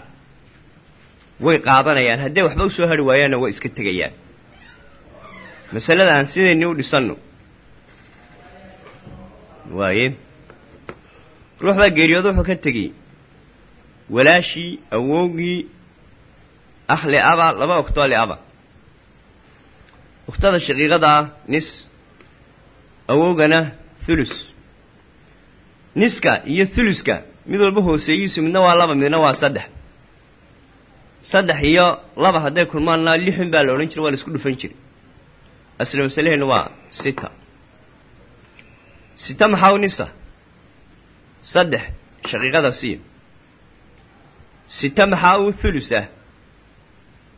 way qaadanayaan hadday waxba u soo hadhi waayaanna way iska tegayaan. Masalada aan sidayni u dhisanno waaye ruux baa geeriyooda wuxuu ka tegey. Walaashii awowgii ah liaba laba oktoo liaba ukhtada shaqiiqada ah nis awowgana thulus niska iyo thuluska mid walba hooseeyiisu midna waa laba midna waa saddex. Saddex iyo laba hadday kulmaanna lixun baa la odhan waa la isku dhufan jiray. Asla masalaheennu waa sita. Sita maxaa u nisa? Saddex shaqiiqada siin sita maxaa u thulus ah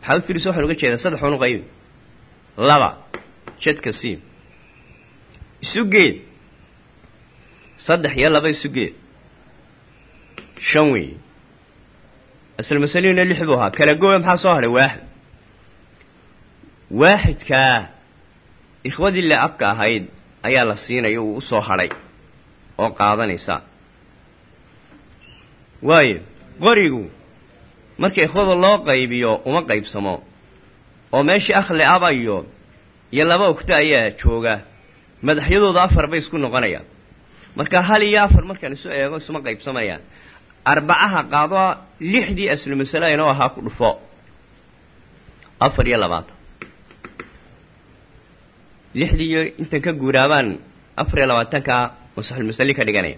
maxaa u thulus waxaan uga jeedaa saddex unu qaybi laba jadka siin isu geed saddex iyo laba isu geed shan weeye asal masalihiina lix buu ahaa. Kala gooya maxaa soo hadhay waaxid. Waaxidkaa ikhwadii le abka ahayd ayaa la siinaya uu u soo hadhay oo qaadanaysa. Waayo qorigu marka ikhwada loo qaybiyo uma qaybsamo. oo meeshii akhli aba iyo iyo laba ogto ayaa jooga. Madaxyadooda afar bay isku noqonayaan. Marka hal iyo afar markaan isu eego isuma qaybsamayaan. Arbacaha qaado lixdii aslu masale inoo ahaa ku dhufo. Afar iyo labaatan lixdii intan ka guuraabaan afar iyo labaatanka masaxulmasali ka dhiganaya.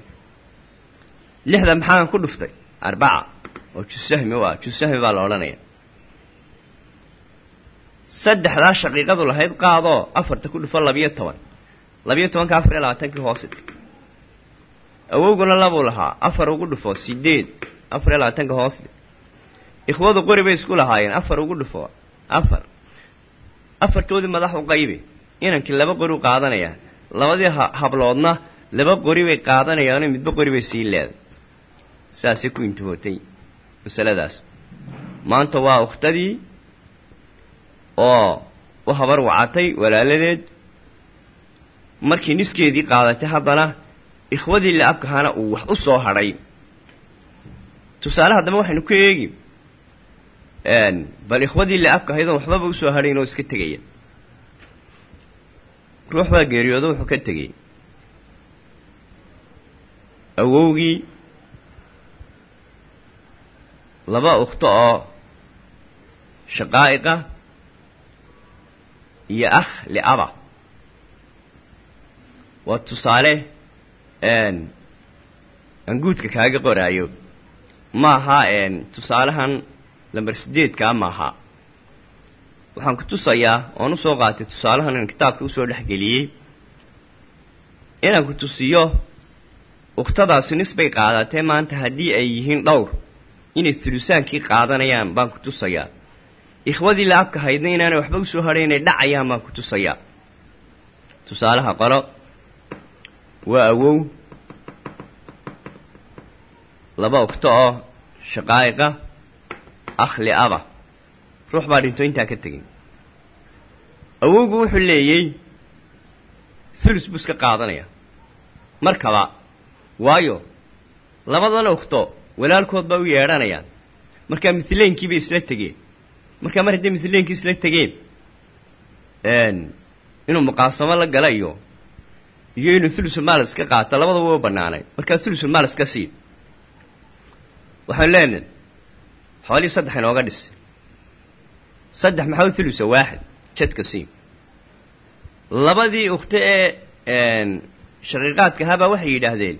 Lixda maxaan ku dhuftay? Arbaca oo jusahmi ah jusahmi baa la odhanaya saddexdaa shaqiiqadu lahayd qaadoo afarta ku dhufo labiyo toban labiyo tobanka afar iyo labaatankii hoose awowguna labuu lahaa afar ugu dhufo sideed afar iyo labaatanka hoosdhe ikhwadu qori bay isku lahaayeen afar ugu dhufo afar. Afartoodii madax u qaybi inankii laba qori u qaadanaya. Labadii habloodna laba qori bay qaadanayaano midba qori bay sii leeday saasay ku intihootay masaladaas maanta waa ukhtadii oo u habar wacatay walaaladeed. Markii niskeedii qaadatay haddana ikhwadii la-abkahana uu wax u soo hadhay. Tusaale haddaba waxaynu ku eegi bal ikhwadii la-abka ahaydon waxbaba u soo hadhayn oo iska tegaya. Ruux baa geeriyoodo wuxuu ka tegey awowgii laba ukhto oo shaqaa'iqa iyo akh liaba. Waa tusaale aan guudka kaaga qoraayo. Maaha tusaalahan lamber sideedkaa maaha waxaan ku tusayaa oon u soo qaatay tusaalahan aan kitaabka u soo dhexgeliyey inaan ku tusiyo ukhtadaasi nis bay qaadatee maanta haddii ay yihiin dhowr inay thulusaankii qaadanayaan baan ku tusayaa. Ikhwadii la-abka haydna inaanay waxba u soo hadhay inay dhacayaan baan ku tusayaa. Tusaalaha qolo waa awow laba ogto oo shaqaa'iqa akhli aba. Ruux baa dhinto intaa ka tegin. Awowgu wuxuu leeyey thulus buu iska qaadanaya. Markaba waayo labadan ogto walaalkood baa u yeedhanayaan markaa mithleynkii bay isla tegeen. Markaa mar hadday mithleynkii isla tegeen inuu muqaasamo la gala iyo iyo inuu thulusulmaal iska qaato labadaba u banaanay markaa thulusulmaal iska sii. Waxaan leenahay xoolihii saddex inooga dhis saddex maxaa thulusa waaxid? Jadka siin labadii ukhte ee shaqiiqaadka ahaabaa waxay yidhaahdeen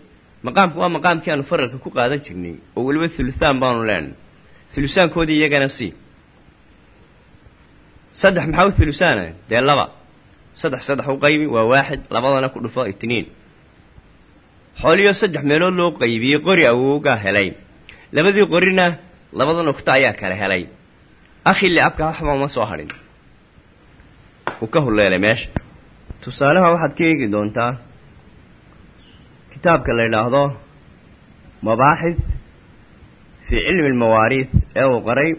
maqaamku waa maqaamkii aanu faralka ku qaadan jirnay oo weliba thulusaan baanu leenay thulusaankoodii iyagana sii saddex maxaa u thulusaana dee laba. Saddex saddex u qaybi waa waaxid. Labadana ku dhufo itniin xooliyo saddex meelood loo qaybiyey qori awowgaa helay. Labadii qorina labadan ukhta ayaa kala helay. Akhili abka waxba uma soo hadhin uu ka huleelay meesha. Tusaalaha waxaad ka eegi doontaa kitaabka la yidhaahdo mabaaxith fii cilmi almawaariis ee uu qoray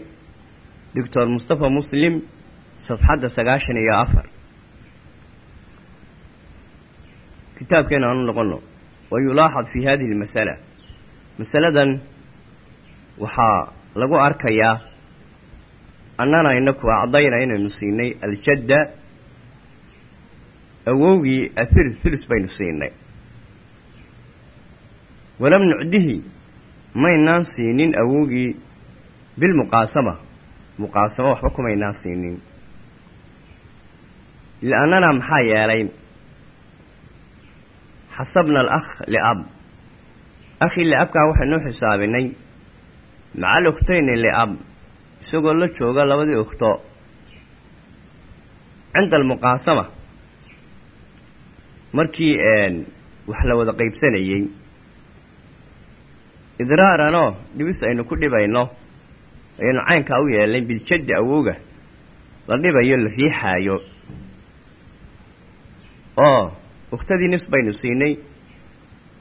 doctor mustafa muslim safxadda sagaashan iyo afar. Kitaabkeena aanu noqono wa yulaaxad fi hadihi almasala masaladan waxaa lagu arkayaa annana inaku acdayna inaynu siinay aljadda awowgii athulus thulus baynu siinay walam nucdihi maynaan siinin awowgii bilmuqaasama muqaasamo waxba kumaynaan siinin. Liannana maxaa yeelay xasabna alakh liab. Akhi liabkaa waxaynuu xisaabinay. Maca alukhtayni liab isagoo la jooga labadii ukhto cinda almuqaasama markii wax la wada qaybsanayey idraaranoo dhibis aynu ku dhibayno. Ayaynu caynkaa u yeelnay biljaddi awowga la dhibayo la riixaayo. Oo ukhtadii nis baynu siinay.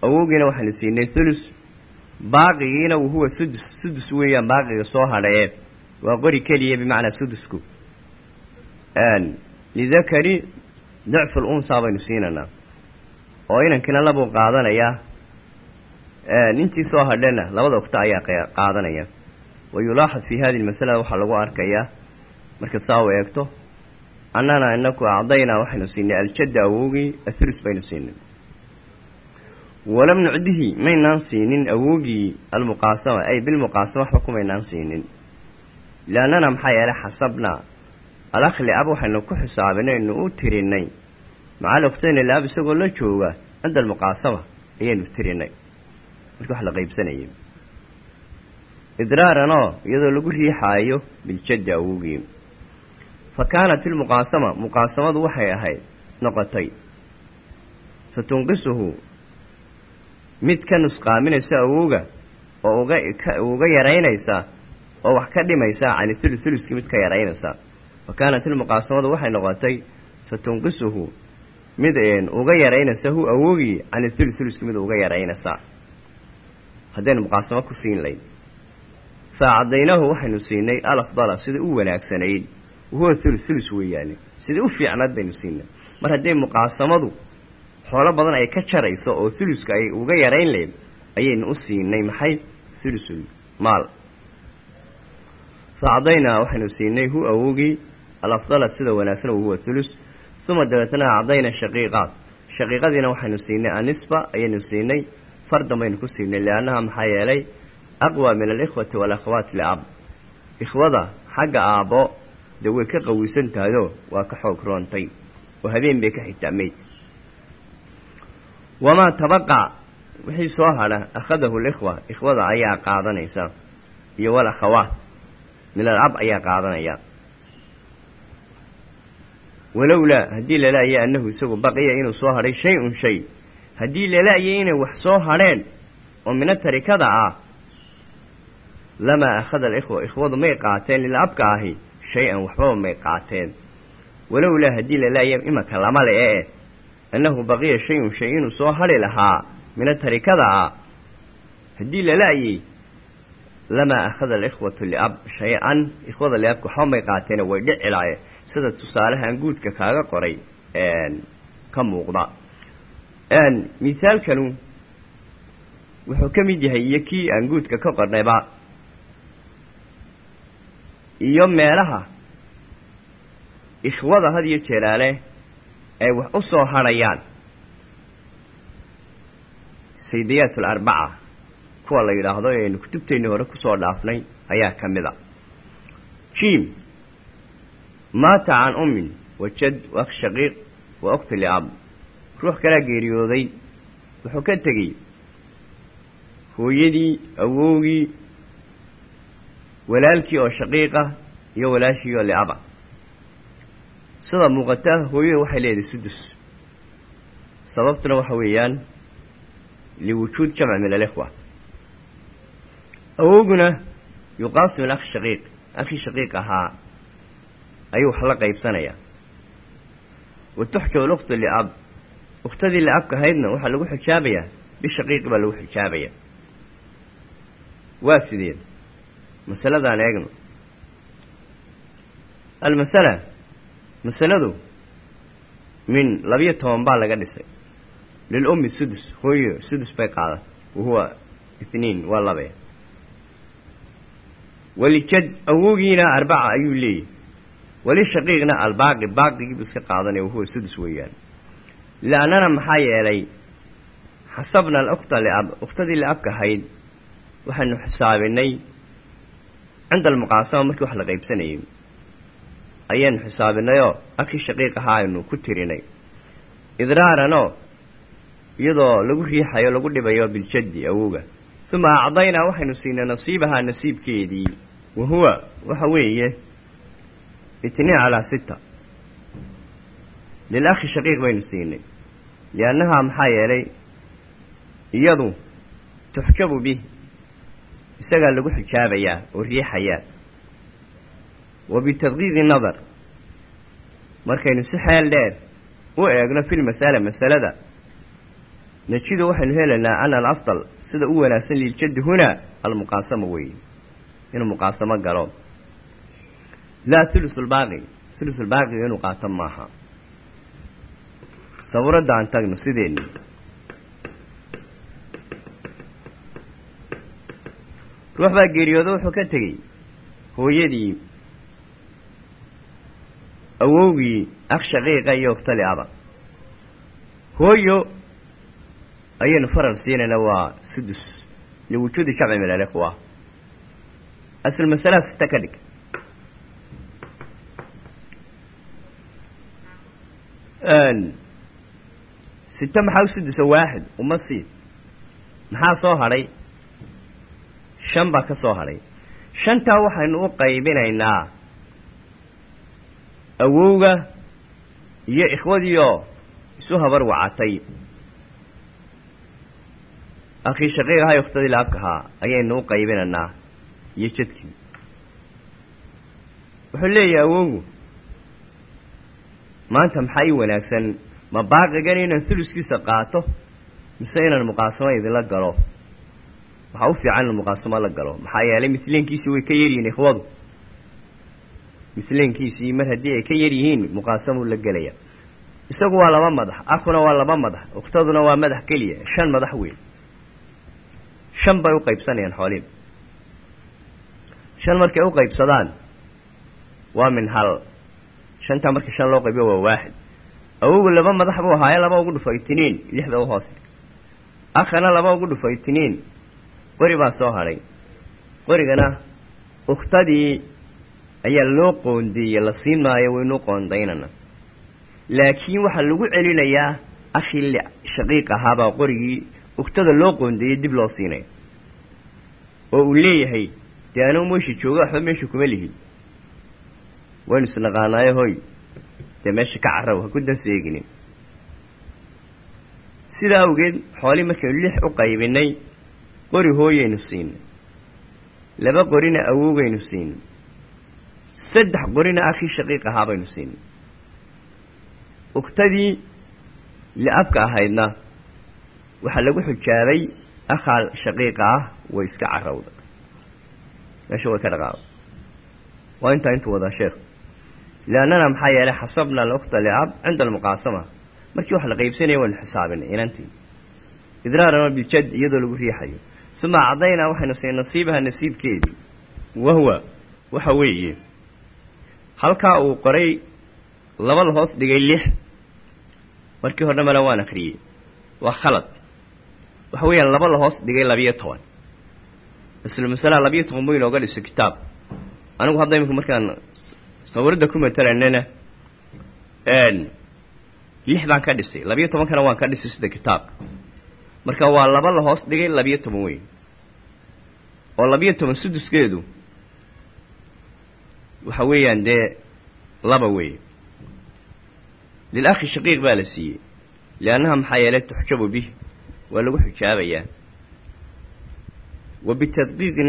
Awowgiina waxaynu siinay thulus baaqigiina huwa sudus sudus weeyaan baaqiga soo hadhaye waa qori keliya bimacnaa sudusku. Lidakari dicful unsaa baynu siinaynaa oo inankina labuu qaadanayaa intii soo hadhena labada ukhta ayaa qaadanaya. Wa yulaaxad fii hadihi lmasalada waxaa lagu arkayaa. Markaad saa u eegto annana inaku acdaynaa waxaynu siinay aljadda awowgii athulus baynu siinay. Walam nucdihi maynaan siinin awowgii almuqaasama ay bilmuqaasama waxba kumaynaan siinin. Liannana maxaa yeelay xasabnaa. Alakhli ab waxaynu ku xisaabinaynu u tirinay maca alukhtayni laab isagoo la jooga cinda almuqaasama ayaynu tirinay markii wax la qaybsanayay idraaranoo iyadoo lagu riixaayo biljaddi awowgii fa kaanat ilmuqaasama muqaasamadu waxay ahayd noqotay. Satunqisuhu mid ka nusqaaminaysa awowga oo uga uga yaraynaysa oo wax ka dhimaysa cani thuluskii mid ka yaraynaysa. Fa kaanat ilmuqaasamadu waxay noqotay satunqisuhu mid uga yaraynaysa hu awowgii cani thuluskii mid uga yaraynaysa haddaynu muqaasamo ku siin layn fa caddaynaahu waxaynu siinay alafdala sidai u wanaagsanayd wahuwa thulus thulus weeyaane sidai u fiicnaad baynu siinay. Mar hadday muqaasamadu xoolo badan ay ka jarayso oo thuluska ay uga yarayn layd ayaynu u siinay maxay thulusul maal. Fa cadaynaa waxaynu siinay hu awowgii alafdala sida wanaagsan wahuwa thulus uma dabeetna cadayna shaqiiqaat shaqiiqadiina waxaynu siinay anisba ayaynu siinay fardan baynu ku siinay liannaha maxaa yeelay aqwa min alikhwati waalakhawaati liab. Ikhwada xagga aabbo dee way ka qawisan tahayoo waa ka xoog roontay oo habeen bay ka xigtaamayd wamaa tabaqa wixii soo hadha akhadahu alikhwa ikhwada ayaa qaadanaysa iyo walakhawaat min alab ayaa qaadanaya. Walowlaa haddii lala-ya annahu isagu baqiya inuu soo hadhay shay-un shay haddii lala-ya inay wax soo hadheen oo mina tarikada ah lamaa akhada alikhwa ikhwadu may qaateen lilabka ahi shay-an waxbaba may qaateen. Walowlaa haddii lala-ya imanka lama le e annahu baqiya shay-un shay inuu soo hadhi lahaa mina tarikada ah. Haddii lala-yay lamaa akhada alikhwatu liab shay-an ikhwada liabka waxba may qaateen way laaye sida tusaalahaan guudka kaaga qoray ka muuqda misaalkanu wuxuu ka mid yahay iyo kii aan guudka ka qornayba. Iyo meelaha ikhwada had iyo jeeraale ay wax u soo hadhayaan saydiyaat alarbaca kuwa la yidhaahdo aynu kutubteenni hore ku soo dhaafnay ayaa ka mid a. Jim maata can ummin wajad wa akh wa okti liab ruux kalaa geeriyooday wuxuu ka tegey hooyadii awowgii walaalkii oo shaqiiqa iyo walaashii oo liaba sida muuqata hooyada waxay leedahay sudus. Sababtuna waxa weeyaan liwujuud jamc min alikhwa. Awowguna yuqaasu min akhi shaqiiq. Akhi shaqiiq ahaa ayuu wax la qaybsanayaa. Wa tuxjabu lukhtu ukhtadii liabka ahaydna waxaa lagu xijaabayaa. Bishaqiiqi baa lagu xijaabaya waa sideen. Masaladaan eegno. Almasala masaladu min labiyo toban baa laga dhisay. Lilummi sudus hooyo sudus bay qaadatay wahuwa itniin waa labe. Walijad awowgiina arbaca ayuu leeyahy walishaqiiqna albaaqi baaqigiibu iska qaadanaya wahuwa sudus weeyaan liannana maxaa yeelay xasabna alukta liab ukhtadii liabka ahayd waxaanu xisaabinay cinda almuqaasama markii wax la qaybsanayay. Ayaanu xisaabinayoo akii shaqiiq ahaa aynu ku tirinay. Idraaranoo iyadoo lagu riixayo lagu dhibayo biljaddi awowga uma acdaynaa waxaynu siinay nasiibahaa nasiibkeedii wa huwa waxa weeye itniin calaa sita lilakhi shaqiiq baynu siinay liannahaa maxaa yeelay iyadu tuxjabu bih isagaa lagu xijaabayaa oo riixayaa wa bitadqiiqi nadar markaynu si xeel dheer u eegno fil masala masalada najidu waxaynu helaynaa ana alafdal sida u wanaagsan liljaddi hunaa almuqaasama weeye inuu muqaasamo galo laa thulusulbaaqi thulusulbaaqiga inuu qaato maaha saburadda aan tagno sideenni ruux baa geeriyooda wuxuu ka tegey hooyadii awowgii akh shaqiiqa iyo oktali aba hooyo ayaynu farar siinayna waa sudus liwujuudi jamci min alikhwa asl masalaha sita ka dhig sita maxaa u sudusa waaxid uma sii maxaa soo hadhay shan baa ka soo hadhay shantaa waxaynu u qaybinaynaa awowga iyo ikhwadiioo isu habar wacatay akhii shaqiiq ahaa laabka ahaa ayaynu u qaybinaynaa iyo jadkii wuxuu leeyahay awowgu maanta maxaa ii wanaagsan ma baaqigan inaan huluskiisa qaato? Mise inaan muqaasamo idinla galo? Waxaa u fiican in muqaasamo la galo. Maxaa yeelay misleenkiisii way ka yaryihiin ikhwadu. Misleenkiisii mar haddii ay ka yar yihiin muqaasamuu la gelaya. Isagu waa laba madax akhuna waa laba madax ukhtaduna waa madax keliya shan madax weyn. Shan bay u qaybsanayaan xooliin. Shan markay u qaybsadaan waa min hal. Shantaa markii shan loo qaybiyo waa waaxid awowgu laba madax buu ahaaye laba ugu dhufo itiniin lixda u hoose. Akhana laba ugu dhufo itiniin qori baa soo hadhay qorigana ukhtadii ayaa loo qoondeeyey la siin maayo waynuu qoondaynana. Laakiin waxaa lagu celinayaa akhii shaqiiq ahaabaa qorigii ukhtada loo qoondeeyey dib loo siinaya oo uu leeyahay dee anugu meesha jooga waxba meesha kuma lihin waynu isnaqaanaayo hoy dee meesha ka carraw ha ku danseeginin sidaa awgeed xoolii markaynu lix u qaybinay qori hooyaynu siinay laba qorina awowgaynu siinay saddex qorina akhii shaqiiq ahaa baynu siinay ukhtadii li-abka ahaydna waxaa lagu xujaabay akhaa shaqiiqa ah way iska carrawda meesha way ka dhaqaaqda. Waa intaa intuu wadaa liannana maxaa yeelay xasabna alukta liab cinda almuqaasama markii wax la qaybsanaya waynu xisaabinay inantii idraaran biljad iyadoo lagu riixayo uma cadaynaa waxaynu siinay nasiibaha nasiibkeedii wahwa waxa weeye halkaa uu qoray laba la hoos dhigay lix markii hore male waan akriyey waa khalad waxa weeyaan laba la hoos dhigay labiyo toban isla masalaha labiyo toban buu inooga dhiso kitaab anigu hadda imika markaan sawirada ku matalanana? Lix baan ka dhisay. Labiyo tobankana waan ka dhisay sida kitaabka marka waa laba la hoos dhigay labiyo toban weyn. Oo labiyo toban suduskeedu waxa weeyaan dee laba weeye lilakhi shaqiiq baa la siiyey. Liannaha maxaa yeelay tuxjabu bih waa lagu xijaabayaa wa bitadqiiqi